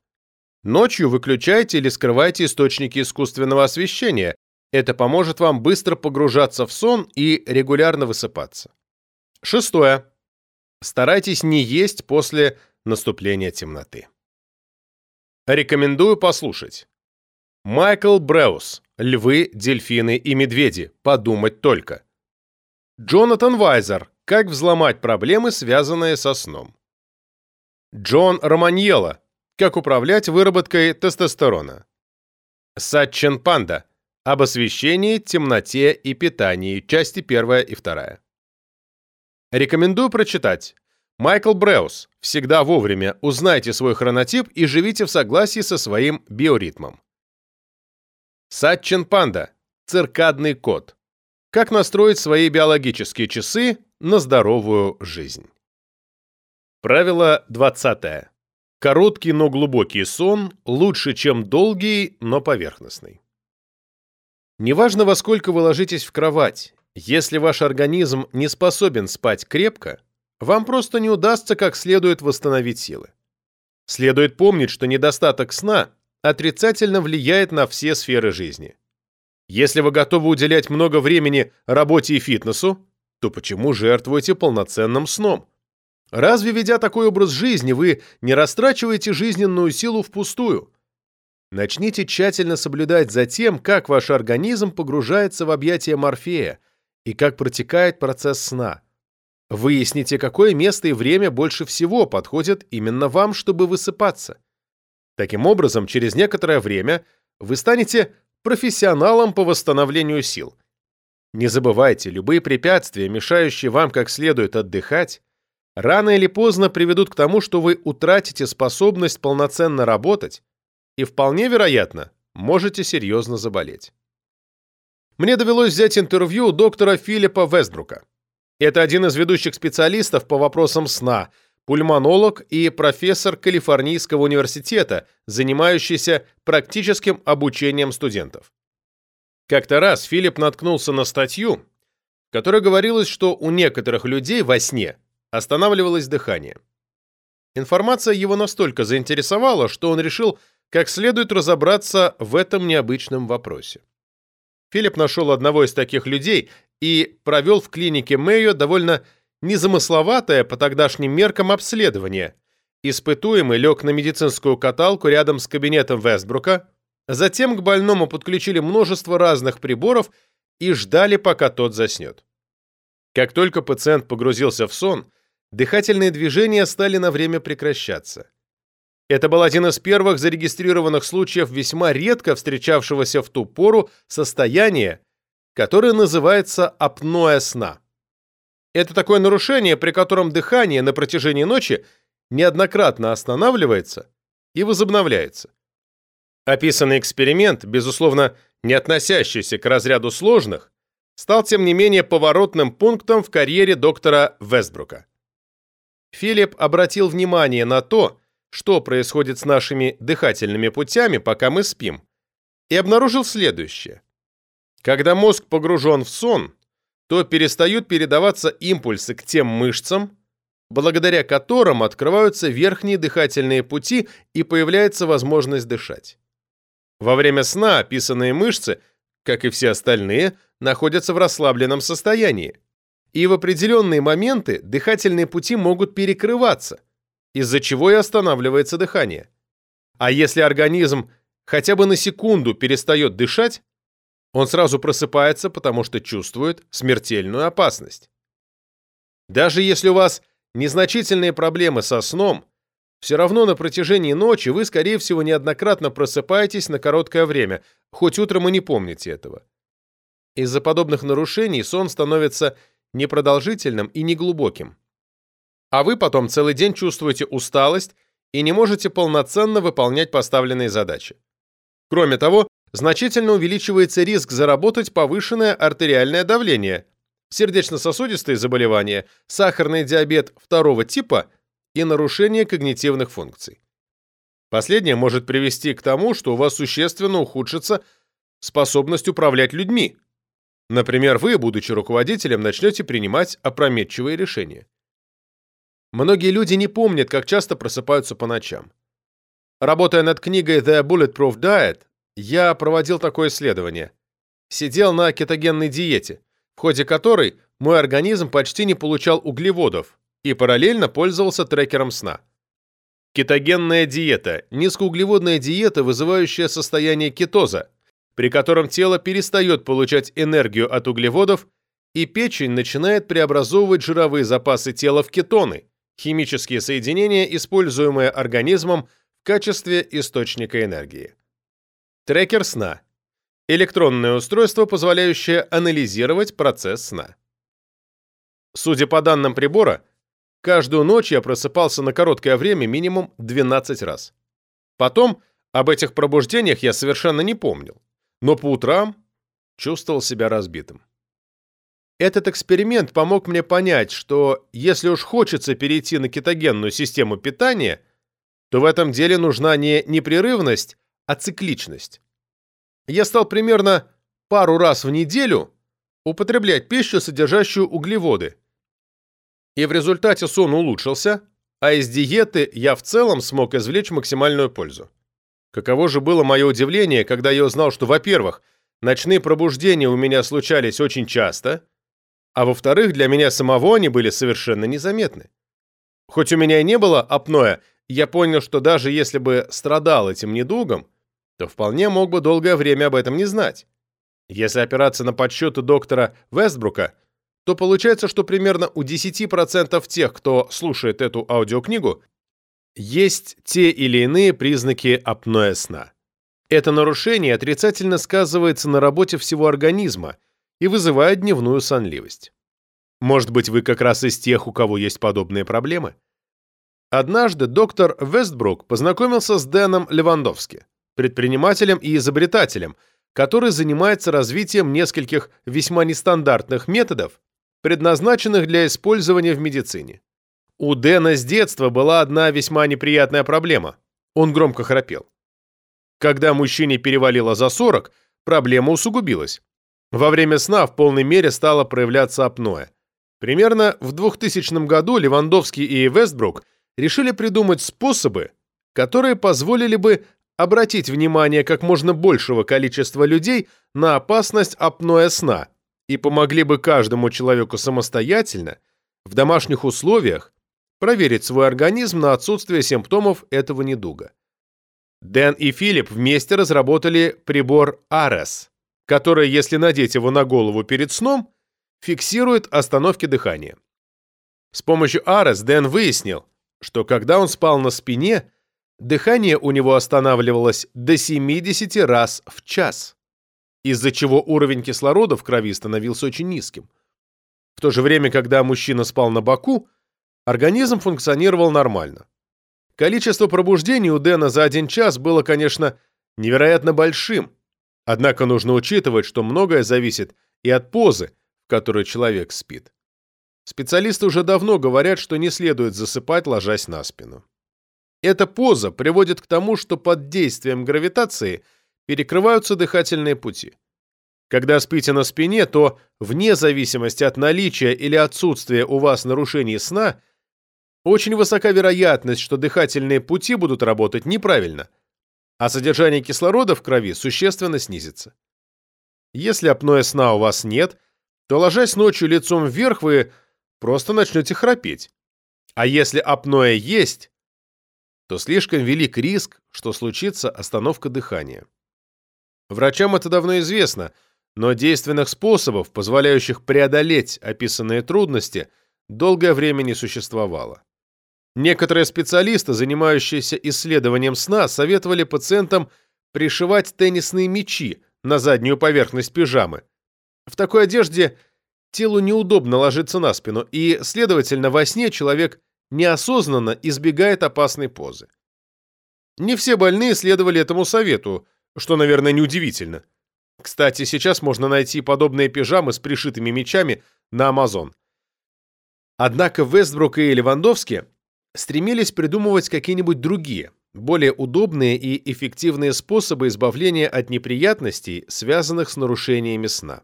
Ночью выключайте или скрывайте источники искусственного освещения. Это поможет вам быстро погружаться в сон и регулярно высыпаться. Шестое. Старайтесь не есть после наступления темноты. Рекомендую послушать. Майкл Бреус «Львы, дельфины и медведи. Подумать только». Джонатан Вайзер как взломать проблемы, связанные со сном. Джон Романьелло. Как управлять выработкой тестостерона. Сатчен Панда. Об освещении, темноте и питании. Части 1 и 2. Рекомендую прочитать. Майкл Бреус. Всегда вовремя. Узнайте свой хронотип и живите в согласии со своим биоритмом. Сатчен Панда. Циркадный код. Как настроить свои биологические часы на здоровую жизнь. Правило 20. Короткий, но глубокий сон лучше, чем долгий, но поверхностный. Неважно, во сколько вы ложитесь в кровать, если ваш организм не способен спать крепко, вам просто не удастся как следует восстановить силы. Следует помнить, что недостаток сна отрицательно влияет на все сферы жизни. Если вы готовы уделять много времени работе и фитнесу, то почему жертвуете полноценным сном? Разве, ведя такой образ жизни, вы не растрачиваете жизненную силу впустую? Начните тщательно соблюдать за тем, как ваш организм погружается в объятия Морфея и как протекает процесс сна. Выясните, какое место и время больше всего подходит именно вам, чтобы высыпаться. Таким образом, через некоторое время вы станете профессионалом по восстановлению сил – не забывайте, любые препятствия, мешающие вам как следует отдыхать, рано или поздно приведут к тому, что вы утратите способность полноценно работать и, вполне вероятно, можете серьезно заболеть. Мне довелось взять интервью у доктора Филиппа Вестбрука. Это один из ведущих специалистов по вопросам сна, пульмонолог и профессор Калифорнийского университета, занимающийся практическим обучением студентов. Как-то раз Филипп наткнулся на статью, в которой говорилось, что у некоторых людей во сне останавливалось дыхание. Информация его настолько заинтересовала, что он решил как следует разобраться в этом необычном вопросе. Филипп нашел одного из таких людей и провел в клинике Мэйо довольно незамысловатое по тогдашним меркам обследование. Испытуемый лег на медицинскую каталку рядом с кабинетом Вестбрука, Затем к больному подключили множество разных приборов и ждали, пока тот заснет. Как только пациент погрузился в сон, дыхательные движения стали на время прекращаться. Это был один из первых зарегистрированных случаев весьма редко встречавшегося в ту пору состояния, которое называется апноэ сна. Это такое нарушение, при котором дыхание на протяжении ночи неоднократно останавливается и возобновляется. Описанный эксперимент, безусловно, не относящийся к разряду сложных, стал, тем не менее, поворотным пунктом в карьере доктора Вестбрука. Филипп обратил внимание на то, что происходит с нашими дыхательными путями, пока мы спим, и обнаружил следующее. Когда мозг погружен в сон, то перестают передаваться импульсы к тем мышцам, благодаря которым открываются верхние дыхательные пути и появляется возможность дышать. Во время сна описанные мышцы, как и все остальные, находятся в расслабленном состоянии. И в определенные моменты дыхательные пути могут перекрываться, из-за чего и останавливается дыхание. А если организм хотя бы на секунду перестает дышать, он сразу просыпается, потому что чувствует смертельную опасность. Даже если у вас незначительные проблемы со сном, все равно на протяжении ночи вы, скорее всего, неоднократно просыпаетесь на короткое время, хоть утром и не помните этого. Из-за подобных нарушений сон становится непродолжительным и неглубоким. А вы потом целый день чувствуете усталость и не можете полноценно выполнять поставленные задачи. Кроме того, значительно увеличивается риск заработать повышенное артериальное давление, сердечно-сосудистые заболевания, сахарный диабет второго типа и нарушение когнитивных функций. Последнее может привести к тому, что у вас существенно ухудшится способность управлять людьми. Например, вы, будучи руководителем, начнете принимать опрометчивые решения. Многие люди не помнят, как часто просыпаются по ночам. Работая над книгой The Bulletproof Diet, я проводил такое исследование. Сидел на кетогенной диете, в ходе которой мой организм почти не получал углеводов, и параллельно пользовался трекером сна. Кетогенная диета – низкоуглеводная диета, вызывающая состояние кетоза, при котором тело перестает получать энергию от углеводов, и печень начинает преобразовывать жировые запасы тела в кетоны, химические соединения, используемые организмом в качестве источника энергии. Трекер сна – электронное устройство, позволяющее анализировать процесс сна. Судя по данным прибора, Каждую ночь я просыпался на короткое время минимум 12 раз. Потом об этих пробуждениях я совершенно не помнил, но по утрам чувствовал себя разбитым. Этот эксперимент помог мне понять, что если уж хочется перейти на кетогенную систему питания, то в этом деле нужна не непрерывность, а цикличность. Я стал примерно пару раз в неделю употреблять пищу, содержащую углеводы, и в результате сон улучшился, а из диеты я в целом смог извлечь максимальную пользу. Каково же было мое удивление, когда я узнал, что, во-первых, ночные пробуждения у меня случались очень часто, а во-вторых, для меня самого они были совершенно незаметны. Хоть у меня и не было апноэ, я понял, что даже если бы страдал этим недугом, то вполне мог бы долгое время об этом не знать. Если опираться на подсчеты доктора Вестбрука, то получается, что примерно у 10% тех, кто слушает эту аудиокнигу, есть те или иные признаки апноэ сна. Это нарушение отрицательно сказывается на работе всего организма и вызывает дневную сонливость. Может быть, вы как раз из тех, у кого есть подобные проблемы? Однажды доктор Вестбрук познакомился с Дэном Левандовски, предпринимателем и изобретателем, который занимается развитием нескольких весьма нестандартных методов предназначенных для использования в медицине. У Дэна с детства была одна весьма неприятная проблема. Он громко храпел. Когда мужчине перевалило за 40, проблема усугубилась. Во время сна в полной мере стало проявляться апноэ. Примерно в 2000 году Левандовский и Вестбрук решили придумать способы, которые позволили бы обратить внимание как можно большего количества людей на опасность апноэ сна и помогли бы каждому человеку самостоятельно, в домашних условиях, проверить свой организм на отсутствие симптомов этого недуга. Дэн и Филипп вместе разработали прибор ARES, который, если надеть его на голову перед сном, фиксирует остановки дыхания. С помощью Арес Дэн выяснил, что когда он спал на спине, дыхание у него останавливалось до 70 раз в час, из-за чего уровень кислорода в крови становился очень низким. В то же время, когда мужчина спал на боку, организм функционировал нормально. Количество пробуждений у Дэна за один час было, конечно, невероятно большим, однако нужно учитывать, что многое зависит и от позы, в которой человек спит. Специалисты уже давно говорят, что не следует засыпать, ложась на спину. Эта поза приводит к тому, что под действием гравитации перекрываются дыхательные пути. Когда спите на спине, то, вне зависимости от наличия или отсутствия у вас нарушений сна, очень высока вероятность, что дыхательные пути будут работать неправильно, а содержание кислорода в крови существенно снизится. Если апноэ сна у вас нет, то, ложась ночью лицом вверх, вы просто начнете храпеть. А если апноэ есть, то слишком велик риск, что случится остановка дыхания. Врачам это давно известно, но действенных способов, позволяющих преодолеть описанные трудности, долгое время не существовало. Некоторые специалисты, занимающиеся исследованием сна, советовали пациентам пришивать теннисные мячи на заднюю поверхность пижамы. В такой одежде телу неудобно ложиться на спину, и, следовательно, во сне человек неосознанно избегает опасной позы. Не все больные следовали этому совету, что, наверное, неудивительно. Кстати, сейчас можно найти подобные пижамы с пришитыми мечами на Amazon. Однако Вестбрук и Левандовский стремились придумывать какие-нибудь другие, более удобные и эффективные способы избавления от неприятностей, связанных с нарушениями сна.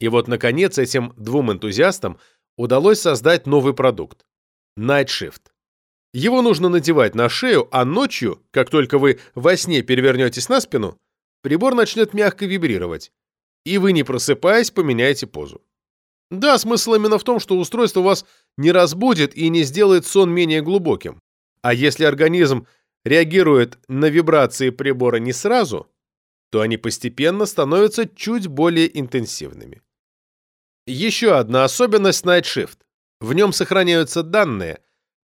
И вот, наконец, этим двум энтузиастам удалось создать новый продукт – Shift. Его нужно надевать на шею, а ночью, как только вы во сне перевернетесь на спину, прибор начнет мягко вибрировать, и вы, не просыпаясь, поменяете позу. Да, смысл именно в том, что устройство вас не разбудит и не сделает сон менее глубоким. А если организм реагирует на вибрации прибора не сразу, то они постепенно становятся чуть более интенсивными. Еще одна особенность Night Shift. В нем сохраняются данные,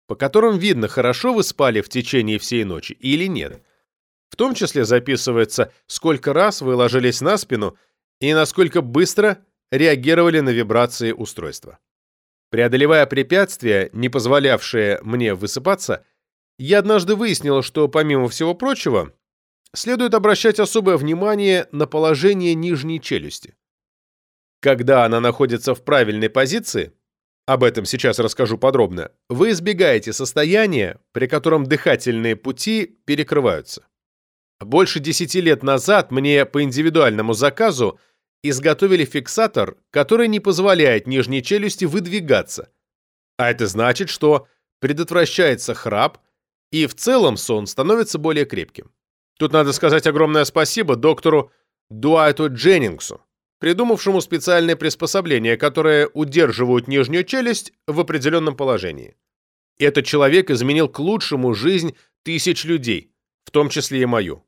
по которым видно, хорошо вы спали в течение всей ночи или нет. В том числе записывается, сколько раз вы ложились на спину и насколько быстро реагировали на вибрации устройства. Преодолевая препятствия, не позволявшие мне высыпаться, я однажды выяснил, что, помимо всего прочего, следует обращать особое внимание на положение нижней челюсти. Когда она находится в правильной позиции, об этом сейчас расскажу подробно, вы избегаете состояния, при котором дыхательные пути перекрываются. Больше 10 лет назад мне по индивидуальному заказу изготовили фиксатор, который не позволяет нижней челюсти выдвигаться. А это значит, что предотвращается храп, и в целом сон становится более крепким. Тут надо сказать огромное спасибо доктору Дуайту Дженнингсу, придумавшему специальное приспособление, которое удерживает нижнюю челюсть в определенном положении. Этот человек изменил к лучшему жизнь тысяч людей, в том числе и мою.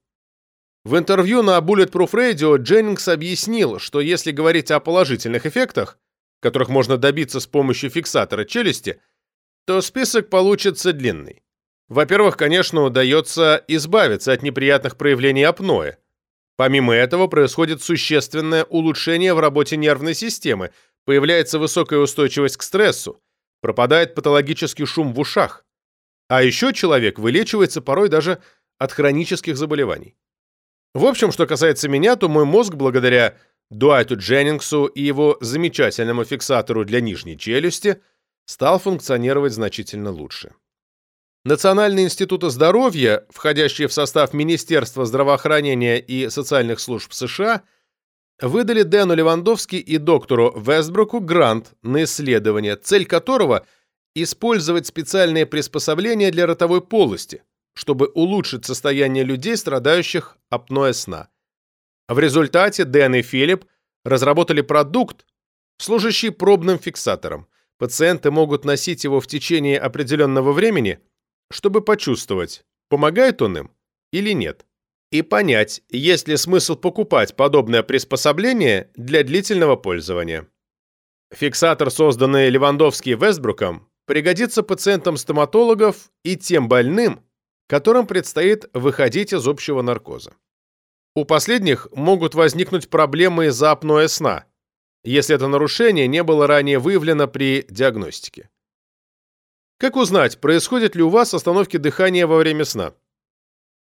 В интервью на Bulletproof Radio Дженнингс объяснил, что если говорить о положительных эффектах, которых можно добиться с помощью фиксатора челюсти, то список получится длинный. Во-первых, конечно, удается избавиться от неприятных проявлений апноэ, Помимо этого происходит существенное улучшение в работе нервной системы, появляется высокая устойчивость к стрессу, пропадает патологический шум в ушах. А еще человек вылечивается порой даже от хронических заболеваний. В общем, что касается меня, то мой мозг, благодаря Дуайту Дженнингсу и его замечательному фиксатору для нижней челюсти, стал функционировать значительно лучше. Национальные институты здоровья, входящие в состав Министерства здравоохранения и социальных служб США, выдали Дэну Левандовски и доктору Вестбруку грант на исследование, цель которого – использовать специальные приспособления для ротовой полости, чтобы улучшить состояние людей, страдающих апноэ сна. В результате Дэн и Филипп разработали продукт, служащий пробным фиксатором. Пациенты могут носить его в течение определенного времени – чтобы почувствовать, помогает он им или нет, и понять, есть ли смысл покупать подобное приспособление для длительного пользования. Фиксатор, созданный Левандовски и Вестбруком, пригодится пациентам стоматологов и тем больным, которым предстоит выходить из общего наркоза. У последних могут возникнуть проблемы из-за апноэ сна, если это нарушение не было ранее выявлено при диагностике. Как узнать, происходят ли у вас остановки дыхания во время сна?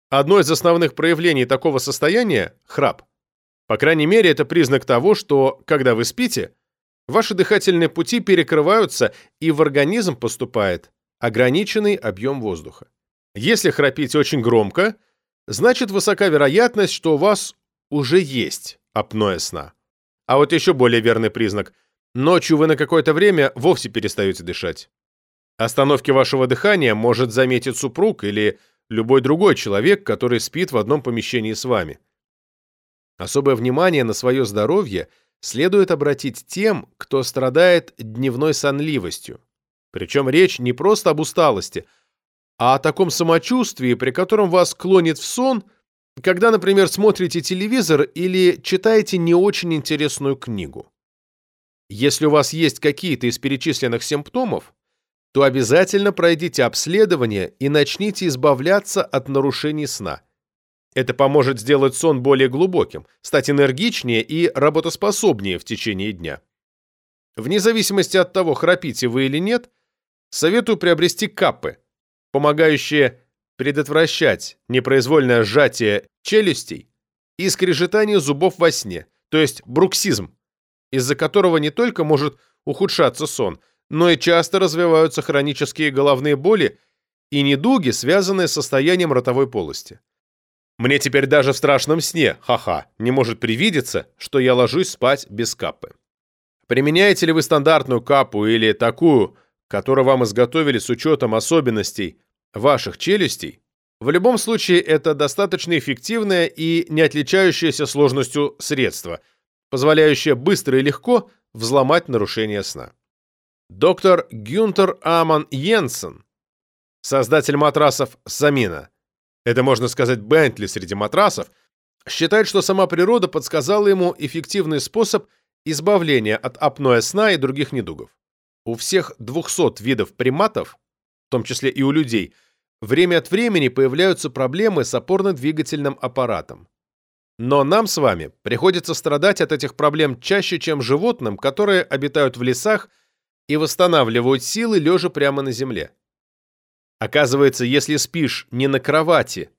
Одно из основных проявлений такого состояния – храп. По крайней мере, это признак того, что, когда вы спите, ваши дыхательные пути перекрываются и в организм поступает ограниченный объем воздуха. Если храпите очень громко, значит высока вероятность, что у вас уже есть апноэ сна. А вот еще более верный признак – ночью вы на какое-то время вовсе перестаете дышать. Остановки вашего дыхания может заметить супруг или любой другой человек, который спит в одном помещении с вами. Особое внимание на свое здоровье следует обратить тем, кто страдает дневной сонливостью. Причем речь не просто об усталости, а о таком самочувствии, при котором вас клонит в сон, когда, например, смотрите телевизор или читаете не очень интересную книгу. Если у вас есть какие-то из перечисленных симптомов, то обязательно пройдите обследование и начните избавляться от нарушений сна. Это поможет сделать сон более глубоким, стать энергичнее и работоспособнее в течение дня. Вне зависимости от того, храпите вы или нет, советую приобрести каппы, помогающие предотвращать непроизвольное сжатие челюстей и скрежетание зубов во сне, то есть бруксизм, из-за которого не только может ухудшаться сон, но и часто развиваются хронические головные боли и недуги, связанные с состоянием ротовой полости. Мне теперь даже в страшном сне, ха-ха, не может привидеться, что я ложусь спать без капы. Применяете ли вы стандартную капу или такую, которую вам изготовили с учетом особенностей ваших челюстей, в любом случае это достаточно эффективное и не отличающееся сложностью средство, позволяющее быстро и легко взломать нарушение сна. Доктор Гюнтер Аман Йенсен, создатель матрасов Самина, это, можно сказать, Бентли среди матрасов, считает, что сама природа подсказала ему эффективный способ избавления от апноэ сна и других недугов. У всех 200 видов приматов, в том числе и у людей, время от времени появляются проблемы с опорно-двигательным аппаратом. Но нам с вами приходится страдать от этих проблем чаще, чем животным, которые обитают в лесах и восстанавливают силы лежа прямо на земле. Оказывается, если спишь не на кровати,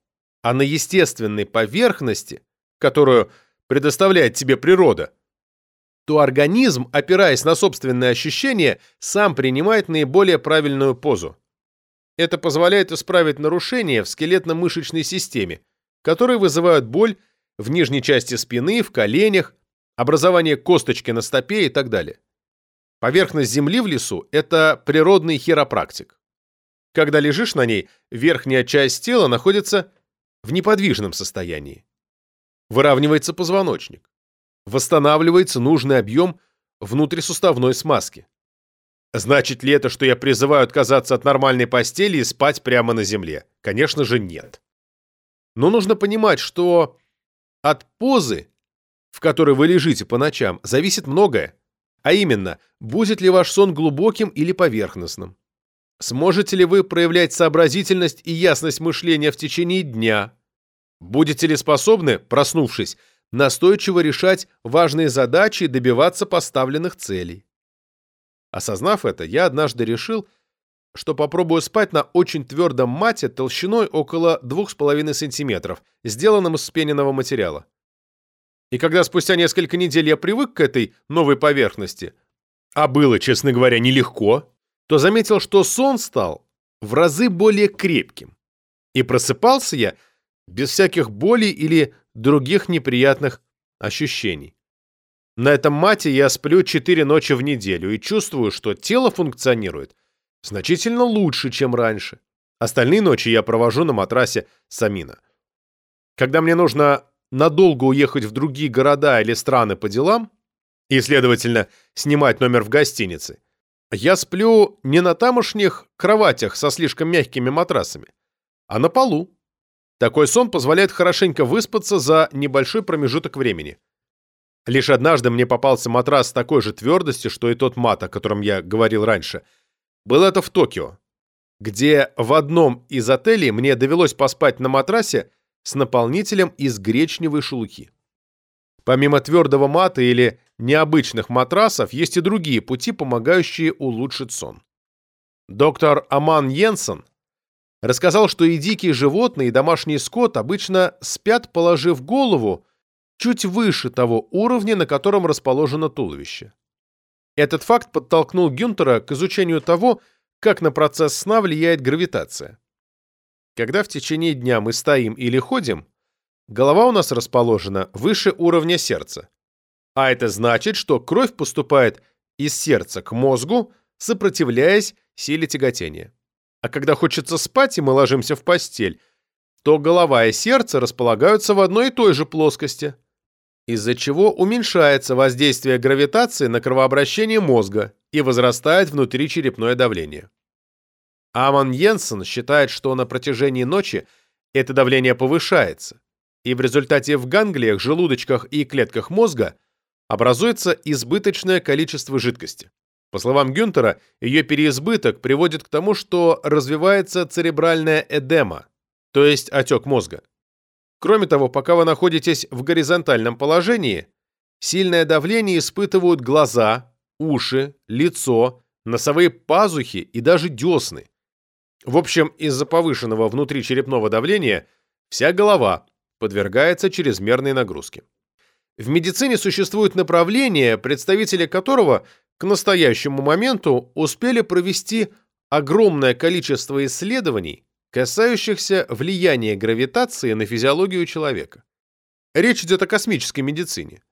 а на естественной поверхности, которую предоставляет тебе природа, то организм, опираясь на собственные ощущения, сам принимает наиболее правильную позу. Это позволяет исправить нарушения в скелетно-мышечной системе, которые вызывают боль в нижней части спины, в коленях, образование косточки на стопе и так далее. Поверхность земли в лесу – это природный хиропрактик. Когда лежишь на ней, верхняя часть тела находится в неподвижном состоянии. Выравнивается позвоночник. Восстанавливается нужный объем внутрисуставной смазки. Значит ли это, что я призываю отказаться от нормальной постели и спать прямо на земле? Конечно же, нет. Но нужно понимать, что от позы, в которой вы лежите по ночам, зависит многое. А именно, будет ли ваш сон глубоким или поверхностным. Сможете ли вы проявлять сообразительность и ясность мышления в течение дня? Будете ли способны, проснувшись, настойчиво решать важные задачи и добиваться поставленных целей? Осознав это, я однажды решил, что попробую спать на очень твердом мате толщиной около 2,5 см, сделанном из спененного материала. И когда спустя несколько недель я привык к этой новой поверхности, а было, честно говоря, нелегко, то заметил, что сон стал в разы более крепким. И просыпался я без всяких болей или других неприятных ощущений. На этом мате я сплю 4 ночи в неделю и чувствую, что тело функционирует значительно лучше, чем раньше. Остальные ночи я провожу на матрасе Самина. Когда мне нужно надолго уехать в другие города или страны по делам, и, следовательно, снимать номер в гостинице, я сплю не на тамошних кроватях со слишком мягкими матрасами, а на полу. Такой сон позволяет хорошенько выспаться за небольшой промежуток времени. Лишь однажды мне попался матрас такой же твердости, что и тот мат, о котором я говорил раньше. Было это в Токио, где в одном из отелей мне довелось поспать на матрасе с наполнителем из гречневой шелухи. Помимо твердого мата или необычных матрасов, есть и другие пути, помогающие улучшить сон. Доктор Аман Йенсен рассказал, что и дикие животные, и домашний скот обычно спят, положив голову чуть выше того уровня, на котором расположено туловище. Этот факт подтолкнул Гюнтера к изучению того, как на процесс сна влияет гравитация. Когда в течение дня мы стоим или ходим, голова у нас расположена выше уровня сердца. А это значит, что кровь поступает из сердца к мозгу, сопротивляясь силе тяготения. А когда хочется спать и мы ложимся в постель, то голова и сердце располагаются в одной и той же плоскости, из-за чего уменьшается воздействие гравитации на кровообращение мозга и возрастает внутричерепное давление. Аман Йенсен считает, что на протяжении ночи это давление повышается, и в результате в ганглиях, желудочках и клетках мозга образуется избыточное количество жидкости. По словам Гюнтера, ее переизбыток приводит к тому, что развивается церебральная эдема, то есть отек мозга. Кроме того, пока вы находитесь в горизонтальном положении, сильное давление испытывают глаза, уши, лицо, носовые пазухи и даже десны. В общем, из-за повышенного внутричерепного давления вся голова подвергается чрезмерной нагрузке. В медицине существует направление, представители которого к настоящему моменту успели провести огромное количество исследований, касающихся влияния гравитации на физиологию человека. Речь идет о космической медицине.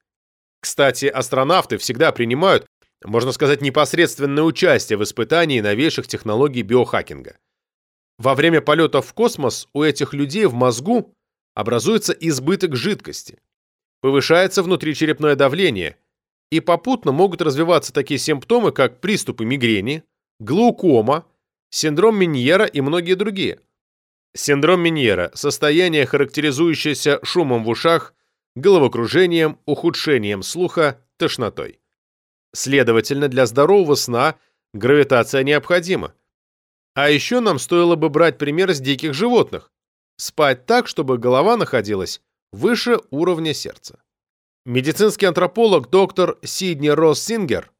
Кстати, астронавты всегда принимают, можно сказать, непосредственное участие в испытании новейших технологий биохакинга. Во время полетов в космос у этих людей в мозгу образуется избыток жидкости, повышается внутричерепное давление, и попутно могут развиваться такие симптомы, как приступы мигрени, глаукома, синдром Меньера и многие другие. Синдром Меньера – состояние, характеризующееся шумом в ушах, головокружением, ухудшением слуха, тошнотой. Следовательно, для здорового сна гравитация необходима. А еще нам стоило бы брать пример с диких животных. Спать так, чтобы голова находилась выше уровня сердца. Медицинский антрополог доктор Сидни Россингер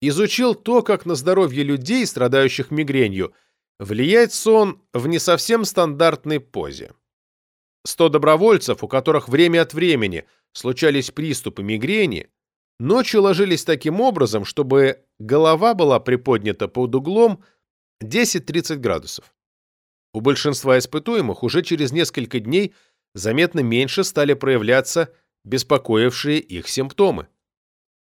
изучил то, как на здоровье людей, страдающих мигренью, влияет сон в не совсем стандартной позе. 100 добровольцев, у которых время от времени случались приступы мигрени, ночью ложились таким образом, чтобы голова была приподнята под углом 10-30 градусов. У большинства испытуемых уже через несколько дней заметно меньше стали проявляться беспокоившие их симптомы.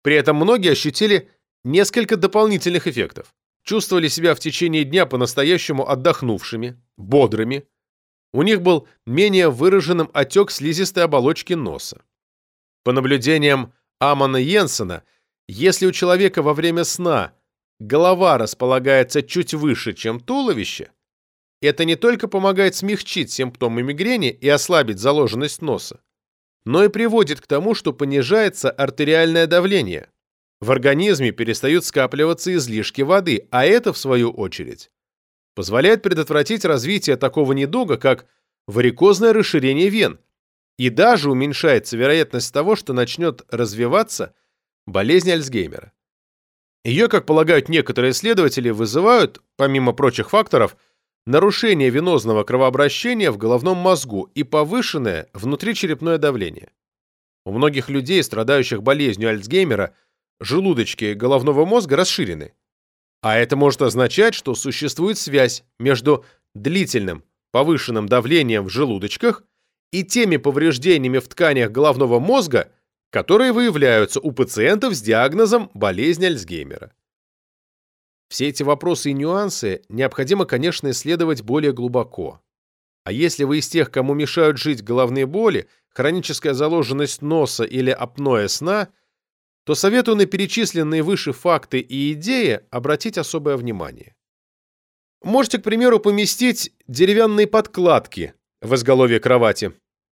При этом многие ощутили несколько дополнительных эффектов. Чувствовали себя в течение дня по-настоящему отдохнувшими, бодрыми. У них был менее выраженным отек слизистой оболочки носа. По наблюдениям Амана Йенсена, если у человека во время сна голова располагается чуть выше, чем туловище, это не только помогает смягчить симптомы мигрени и ослабить заложенность носа, но и приводит к тому, что понижается артериальное давление. В организме перестают скапливаться излишки воды, а это, в свою очередь, позволяет предотвратить развитие такого недуга, как варикозное расширение вен, и даже уменьшается вероятность того, что начнет развиваться болезнь Альцгеймера. Ее, как полагают некоторые исследователи, вызывают, помимо прочих факторов, нарушение венозного кровообращения в головном мозгу и повышенное внутричерепное давление. У многих людей, страдающих болезнью Альцгеймера, желудочки головного мозга расширены. А это может означать, что существует связь между длительным повышенным давлением в желудочках и теми повреждениями в тканях головного мозга, которые выявляются у пациентов с диагнозом болезни Альцгеймера. Все эти вопросы и нюансы необходимо, конечно, исследовать более глубоко. А если вы из тех, кому мешают жить головные боли, хроническая заложенность носа или апноэ сна, то советую на перечисленные выше факты и идеи обратить особое внимание. Можете, к примеру, поместить деревянные подкладки в изголовье кровати.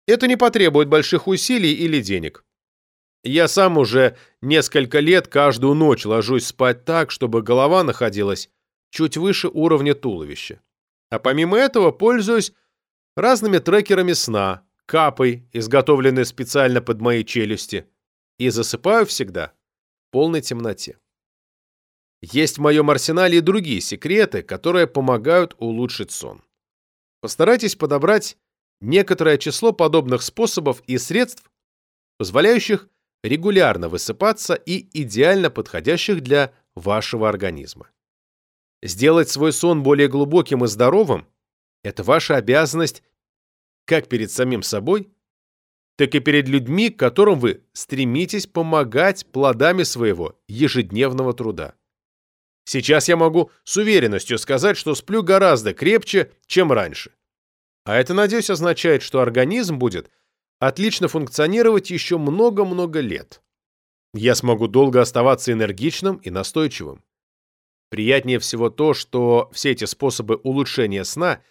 Это не потребует больших усилий или денег. Я сам уже несколько лет каждую ночь ложусь спать так, чтобы голова находилась чуть выше уровня туловища. А помимо этого пользуюсь разными трекерами сна, капой, изготовленной специально под мои челюсти, и засыпаю всегда в полной темноте. Есть в моем арсенале и другие секреты, которые помогают улучшить сон. Постарайтесь подобрать некоторое число подобных способов и средств, позволяющих регулярно высыпаться и идеально подходящих для вашего организма. Сделать свой сон более глубоким и здоровым – это ваша обязанность как перед самим собой, так и перед людьми, которым вы стремитесь помогать плодами своего ежедневного труда. Сейчас я могу с уверенностью сказать, что сплю гораздо крепче, чем раньше. А это, надеюсь, означает, что организм будет отлично функционировать еще много-много лет. Я смогу долго оставаться энергичным и настойчивым. Приятнее всего то, что все эти способы улучшения сна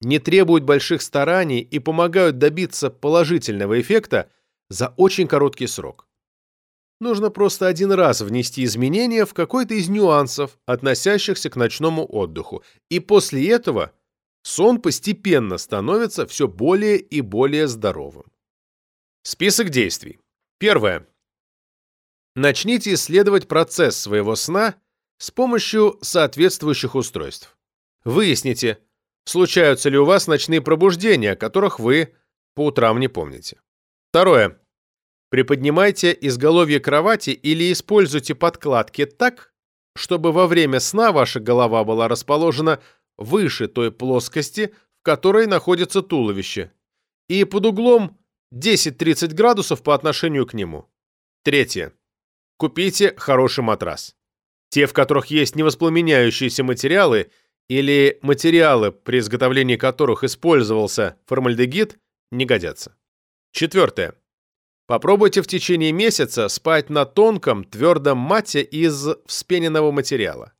не требуют больших стараний и помогают добиться положительного эффекта за очень короткий срок. Нужно просто один раз внести изменения в какой-то из нюансов, относящихся к ночному отдыху, и после этого сон постепенно становится все более и более здоровым. Список действий. Первое. Начните исследовать процесс своего сна с помощью соответствующих устройств. Выясните, случаются ли у вас ночные пробуждения, о которых вы по утрам не помните. Второе. Приподнимайте изголовье кровати или используйте подкладки так, чтобы во время сна ваша голова была расположена выше той плоскости, в которой находится туловище, и под углом 10-30 градусов по отношению к нему. Третье. Купите хороший матрас. Те, в которых есть невоспламеняющиеся материалы или материалы, при изготовлении которых использовался формальдегид, не годятся. Четвертое. Попробуйте в течение месяца спать на тонком, твердом мате из вспененного материала.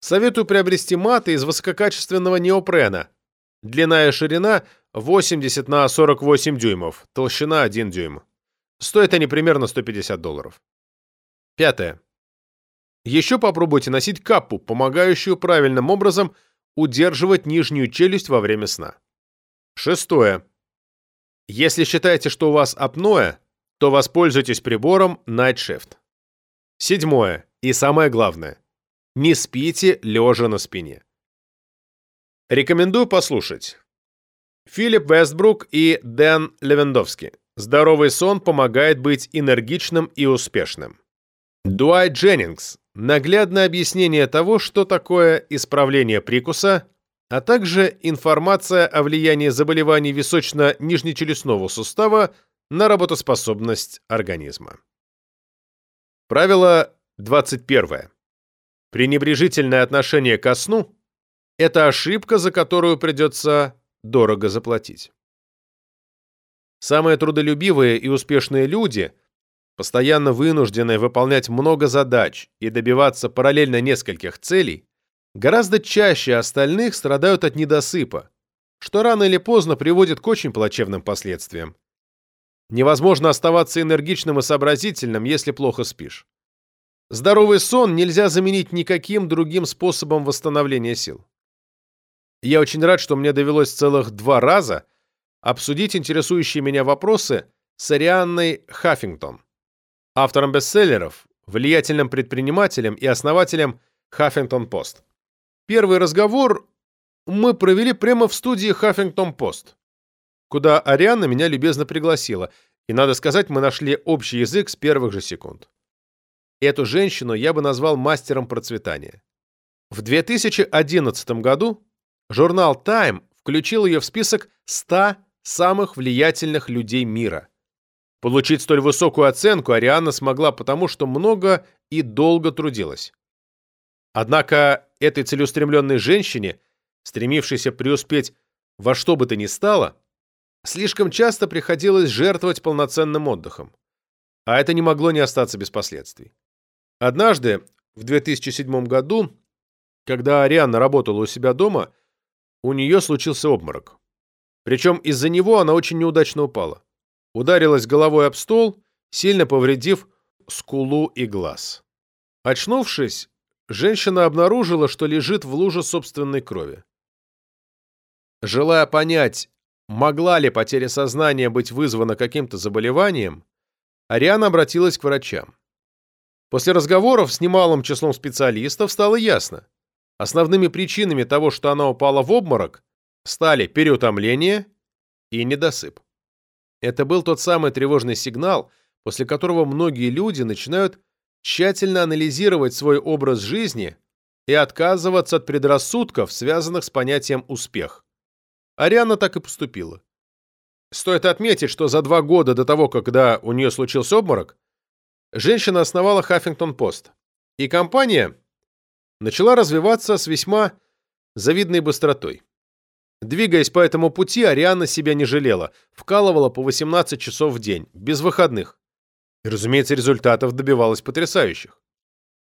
Советую приобрести маты из высококачественного неопрена. Длина и ширина 80 на 48 дюймов, толщина 1 дюйм. Стоят они примерно 150 долларов. Пятое. Еще попробуйте носить каппу, помогающую правильным образом удерживать нижнюю челюсть во время сна. Шестое. Если считаете, что у вас апноэ, то воспользуйтесь прибором Night Shift. Седьмое и самое главное. Не спите лежа на спине. Рекомендую послушать. Филипп Вестбрук и Дэн Левендовски. Здоровый сон помогает быть энергичным и успешным. Дуайт Дженнингс. Наглядное объяснение того, что такое исправление прикуса, а также информация о влиянии заболеваний височно-нижнечелюстного сустава на работоспособность организма. Правило 21. Пренебрежительное отношение ко сну – это ошибка, за которую придется дорого заплатить. Самые трудолюбивые и успешные люди, постоянно вынужденные выполнять много задач и добиваться параллельно нескольких целей, гораздо чаще остальных страдают от недосыпа, что рано или поздно приводит к очень плачевным последствиям. Невозможно оставаться энергичным и сообразительным, если плохо спишь. Здоровый сон нельзя заменить никаким другим способом восстановления сил. Я очень рад, что мне довелось целых два раза обсудить интересующие меня вопросы с Арианной Хаффингтон, автором бестселлеров, влиятельным предпринимателем и основателем Post. Первый разговор мы провели прямо в студии Post куда Арианна меня любезно пригласила, и, надо сказать, мы нашли общий язык с первых же секунд. Эту женщину я бы назвал мастером процветания. В 2011 году журнал Time включил ее в список 100 самых влиятельных людей мира. Получить столь высокую оценку Арианна смогла потому, что много и долго трудилась. Однако этой целеустремленной женщине, стремившейся преуспеть во что бы то ни стало, слишком часто приходилось жертвовать полноценным отдыхом. А это не могло не остаться без последствий. Однажды, в 2007 году, когда Арианна работала у себя дома, у нее случился обморок. Причем из-за него она очень неудачно упала. Ударилась головой об стол сильно повредив скулу и глаз. Очнувшись, женщина обнаружила, что лежит в луже собственной крови. Желая понять, могла ли потеря сознания быть вызвана каким-то заболеванием, Ариана обратилась к врачам. После разговоров с немалым числом специалистов стало ясно. Основными причинами того, что она упала в обморок, стали переутомление и недосып. Это был тот самый тревожный сигнал, после которого многие люди начинают тщательно анализировать свой образ жизни и отказываться от предрассудков, связанных с понятием «успех». Ариана так и поступила. Стоит отметить, что за два года до того, когда у нее случился обморок, женщина основала Хаффингтон-Пост, и компания начала развиваться с весьма завидной быстротой. Двигаясь по этому пути, Ариана себя не жалела, вкалывала по 18 часов в день, без выходных. И, разумеется, результатов добивалась потрясающих.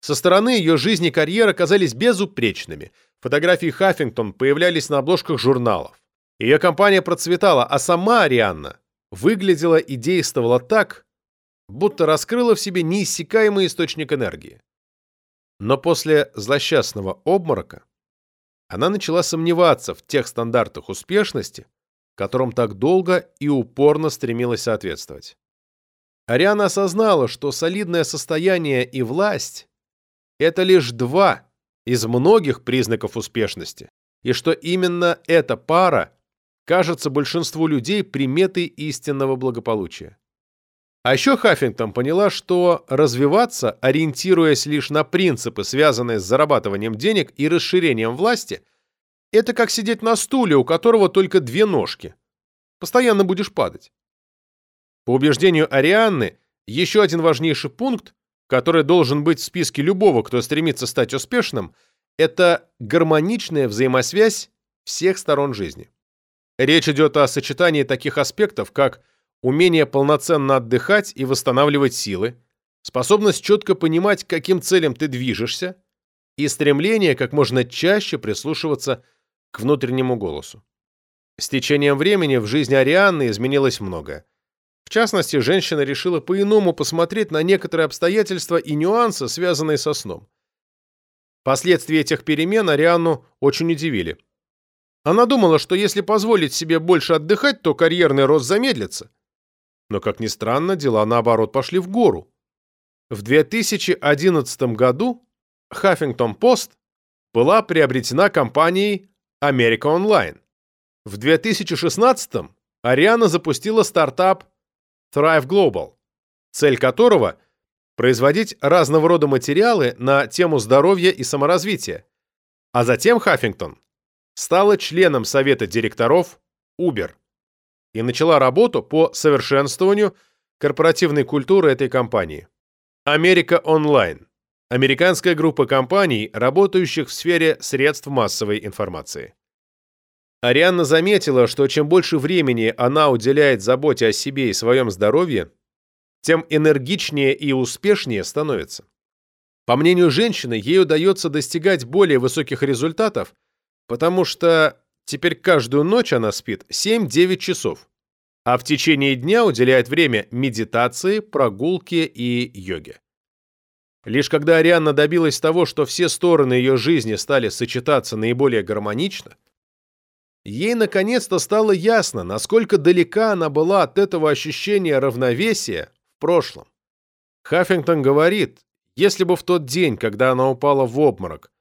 Со стороны ее жизнь и карьера казались безупречными. Фотографии Хаффингтон появлялись на обложках журналов. Ее компания процветала, а сама Арианна выглядела и действовала так, будто раскрыла в себе неиссякаемый источник энергии. Но после злосчастного обморока она начала сомневаться в тех стандартах успешности, которым так долго и упорно стремилась соответствовать. Ариана осознала, что солидное состояние и власть – это лишь два из многих признаков успешности, и что именно эта пара кажется большинству людей приметой истинного благополучия. А еще Хаффингтон поняла, что развиваться, ориентируясь лишь на принципы, связанные с зарабатыванием денег и расширением власти, это как сидеть на стуле, у которого только две ножки. Постоянно будешь падать. По убеждению Арианны, еще один важнейший пункт, который должен быть в списке любого, кто стремится стать успешным, это гармоничная взаимосвязь всех сторон жизни. Речь идет о сочетании таких аспектов, как умение полноценно отдыхать и восстанавливать силы, способность четко понимать, к каким целям ты движешься, и стремление как можно чаще прислушиваться к внутреннему голосу. С течением времени в жизни Арианны изменилось многое. В частности, женщина решила по-иному посмотреть на некоторые обстоятельства и нюансы, связанные со сном. Последствия этих перемен Арианну очень удивили. Она думала, что если позволить себе больше отдыхать, то карьерный рост замедлится. Но, как ни странно, дела наоборот пошли в гору. В 2011 году Huffington Post была приобретена компанией America Online. В 2016 Ариана запустила стартап Thrive Global, цель которого – производить разного рода материалы на тему здоровья и саморазвития. А затем Хаффингтон стала членом совета директоров Uber и начала работу по совершенствованию корпоративной культуры этой компании. Америка Онлайн – американская группа компаний, работающих в сфере средств массовой информации. Арианна заметила, что чем больше времени она уделяет заботе о себе и своем здоровье, тем энергичнее и успешнее становится. По мнению женщины, ей удается достигать более высоких результатов, потому что теперь каждую ночь она спит 7-9 часов, а в течение дня уделяет время медитации, прогулке и йоге. Лишь когда Арианна добилась того, что все стороны ее жизни стали сочетаться наиболее гармонично, Ей наконец-то стало ясно, насколько далека она была от этого ощущения равновесия в прошлом. Хаффингтон говорит, если бы в тот день, когда она упала в обморок,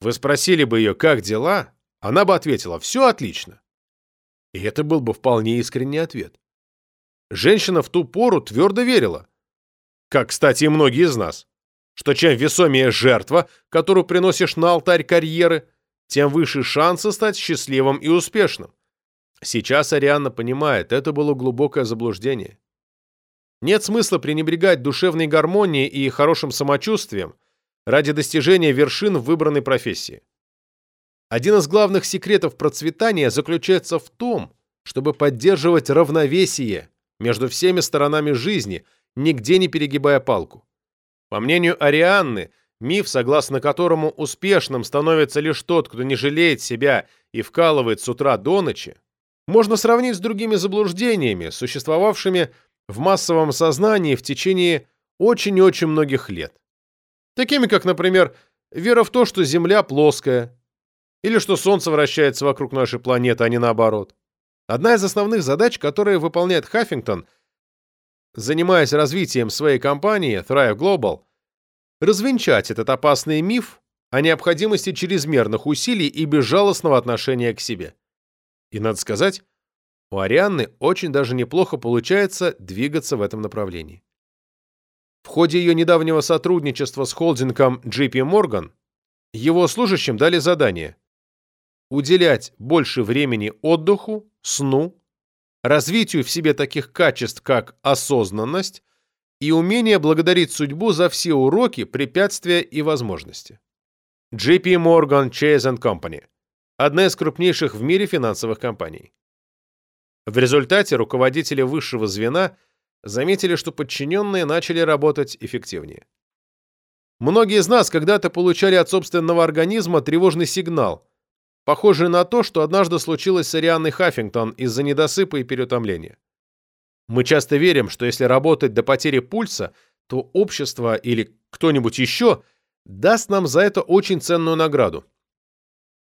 вы спросили бы ее, как дела, она бы ответила, все отлично. И это был бы вполне искренний ответ. Женщина в ту пору твердо верила, как, кстати, и многие из нас, что чем весомее жертва, которую приносишь на алтарь карьеры – тем выше шансы стать счастливым и успешным. Сейчас Арианна понимает, это было глубокое заблуждение. Нет смысла пренебрегать душевной гармонией и хорошим самочувствием ради достижения вершин в выбранной профессии. Один из главных секретов процветания заключается в том, чтобы поддерживать равновесие между всеми сторонами жизни, нигде не перегибая палку. По мнению Арианны, Миф, согласно которому успешным становится лишь тот, кто не жалеет себя и вкалывает с утра до ночи, можно сравнить с другими заблуждениями, существовавшими в массовом сознании в течение очень-очень многих лет. Такими как, например, вера в то, что Земля плоская, или что Солнце вращается вокруг нашей планеты, а не наоборот. Одна из основных задач, которые выполняет Хаффингтон, занимаясь развитием своей компании Thrive Global, развенчать этот опасный миф о необходимости чрезмерных усилий и безжалостного отношения к себе. И, надо сказать, у Арианны очень даже неплохо получается двигаться в этом направлении. В ходе ее недавнего сотрудничества с холдингом JP Morgan его служащим дали задание уделять больше времени отдыху, сну, развитию в себе таких качеств, как осознанность и умение благодарить судьбу за все уроки, препятствия и возможности. JP Morgan Chase Company – одна из крупнейших в мире финансовых компаний. В результате руководители высшего звена заметили, что подчиненные начали работать эффективнее. Многие из нас когда-то получали от собственного организма тревожный сигнал, похожий на то, что однажды случилось с Арианной Хаффингтон из-за недосыпа и переутомления. Мы часто верим, что если работать до потери пульса, то общество или кто-нибудь еще даст нам за это очень ценную награду.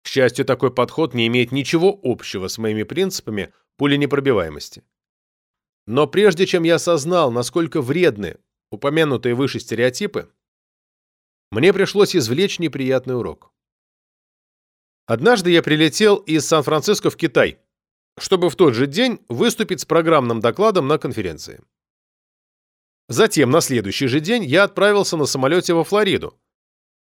К счастью, такой подход не имеет ничего общего с моими принципами пуленепробиваемости. Но прежде чем я осознал, насколько вредны упомянутые выше стереотипы, мне пришлось извлечь неприятный урок. Однажды я прилетел из Сан-Франциско в Китай, чтобы в тот же день выступить с программным докладом на конференции. Затем, на следующий же день, я отправился на самолете во Флориду.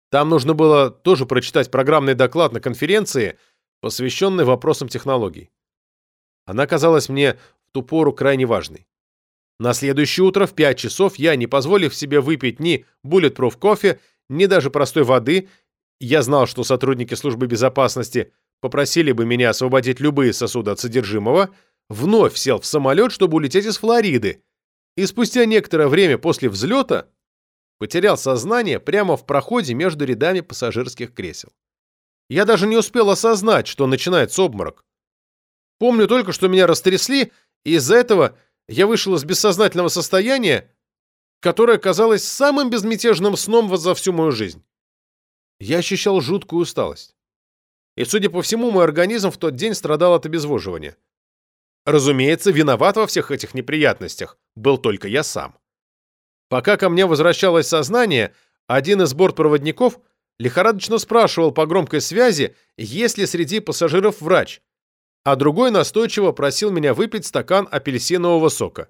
Там нужно было тоже прочитать программный доклад на конференции, посвященный вопросам технологий. Она казалась мне в ту пору крайне важной. На следующее утро в 5 часов я, не позволив себе выпить ни bulletproof кофе, ни даже простой воды, я знал, что сотрудники службы безопасности попросили бы меня освободить любые сосуды от содержимого, вновь сел в самолет, чтобы улететь из Флориды, и спустя некоторое время после взлета потерял сознание прямо в проходе между рядами пассажирских кресел. Я даже не успел осознать, что начинается обморок. Помню только, что меня растрясли, и из-за этого я вышел из бессознательного состояния, которое казалось самым безмятежным сном за всю мою жизнь. Я ощущал жуткую усталость. И, судя по всему, мой организм в тот день страдал от обезвоживания. Разумеется, виноват во всех этих неприятностях был только я сам. Пока ко мне возвращалось сознание, один из бортпроводников лихорадочно спрашивал по громкой связи, есть ли среди пассажиров врач, а другой настойчиво просил меня выпить стакан апельсинового сока.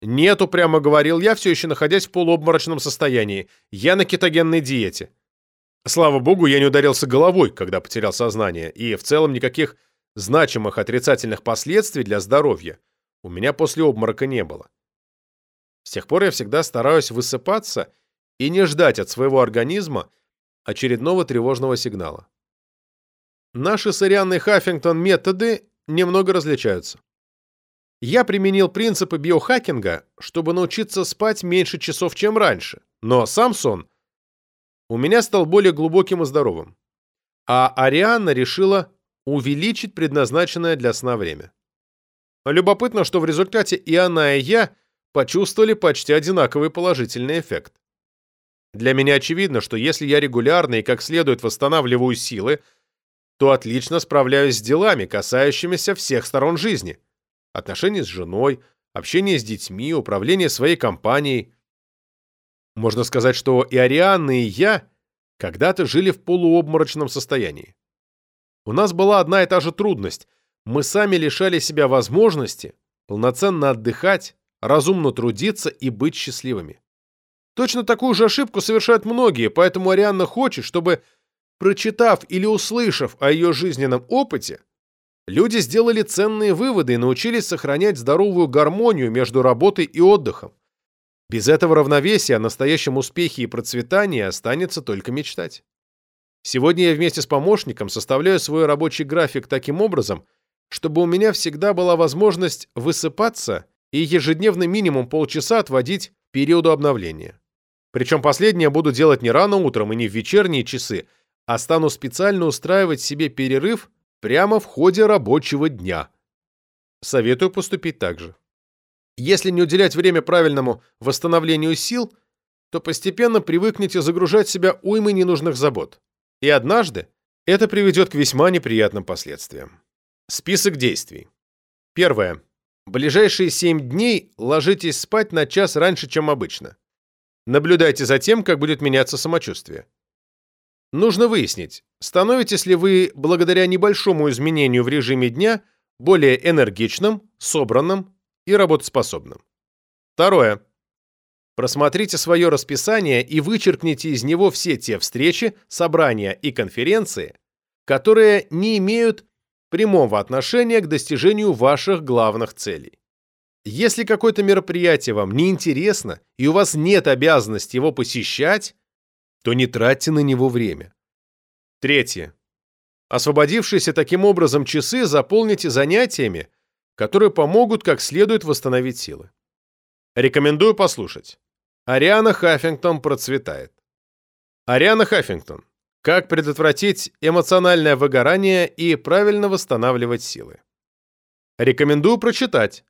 «Нету», — прямо говорил я, все еще находясь в полуобморочном состоянии. «Я на кетогенной диете». Слава богу, я не ударился головой, когда потерял сознание, и в целом никаких значимых отрицательных последствий для здоровья у меня после обморока не было. С тех пор я всегда стараюсь высыпаться и не ждать от своего организма очередного тревожного сигнала. Наши с Арианной Хаффингтон методы немного различаются. Я применил принципы биохакинга, чтобы научиться спать меньше часов, чем раньше, но сам сон у меня стал более глубоким и здоровым. А Арианна решила увеличить предназначенное для сна время. Любопытно, что в результате и она, и я почувствовали почти одинаковый положительный эффект. Для меня очевидно, что если я регулярно и как следует восстанавливаю силы, то отлично справляюсь с делами, касающимися всех сторон жизни. Отношения с женой, общение с детьми, управление своей компанией. Можно сказать, что и Арианна, и я когда-то жили в полуобморочном состоянии. У нас была одна и та же трудность. Мы сами лишали себя возможности полноценно отдыхать, разумно трудиться и быть счастливыми. Точно такую же ошибку совершают многие, поэтому Арианна хочет, чтобы Прочитав или услышав о ее жизненном опыте, люди сделали ценные выводы и научились сохранять здоровую гармонию между работой и отдыхом. Без этого равновесия о настоящем успехе и процветании останется только мечтать. Сегодня я вместе с помощником составляю свой рабочий график таким образом, чтобы у меня всегда была возможность высыпаться и ежедневно минимум полчаса отводить периоду обновления. Причем последнее буду делать не рано утром и не в вечерние часы, а стану специально устраивать себе перерыв прямо в ходе рабочего дня. Советую поступить так же. Если не уделять время правильному восстановлению сил, то постепенно привыкнете загружать себя уймой ненужных забот. И однажды это приведет к весьма неприятным последствиям. Список действий. Первое. Ближайшие 7 дней ложитесь спать на час раньше, чем обычно. Наблюдайте за тем, как будет меняться самочувствие. Нужно выяснить, становитесь ли вы, благодаря небольшому изменению в режиме дня, более энергичным, собранным и работоспособным. Второе. Просмотрите свое расписание и вычеркните из него все те встречи, собрания и конференции, которые не имеют прямого отношения к достижению ваших главных целей. Если какое-то мероприятие вам не интересно и у вас нет обязанности его посещать, то не тратьте на него время. Третье. Освободившиеся таким образом часы заполните занятиями, которые помогут как следует восстановить силы. Рекомендую послушать. Ариана Хаффингтон процветает. Ариана Хаффингтон. Как предотвратить эмоциональное выгорание и правильно восстанавливать силы. Рекомендую прочитать.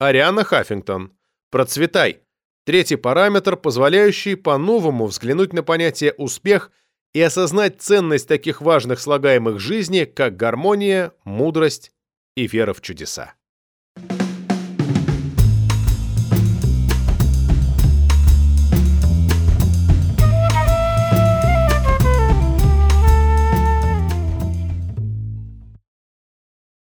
Ариана Хаффингтон. Процветай. Третий параметр, позволяющий по-новому взглянуть на понятие «успех» и осознать ценность таких важных слагаемых жизни, как гармония, мудрость и вера в чудеса.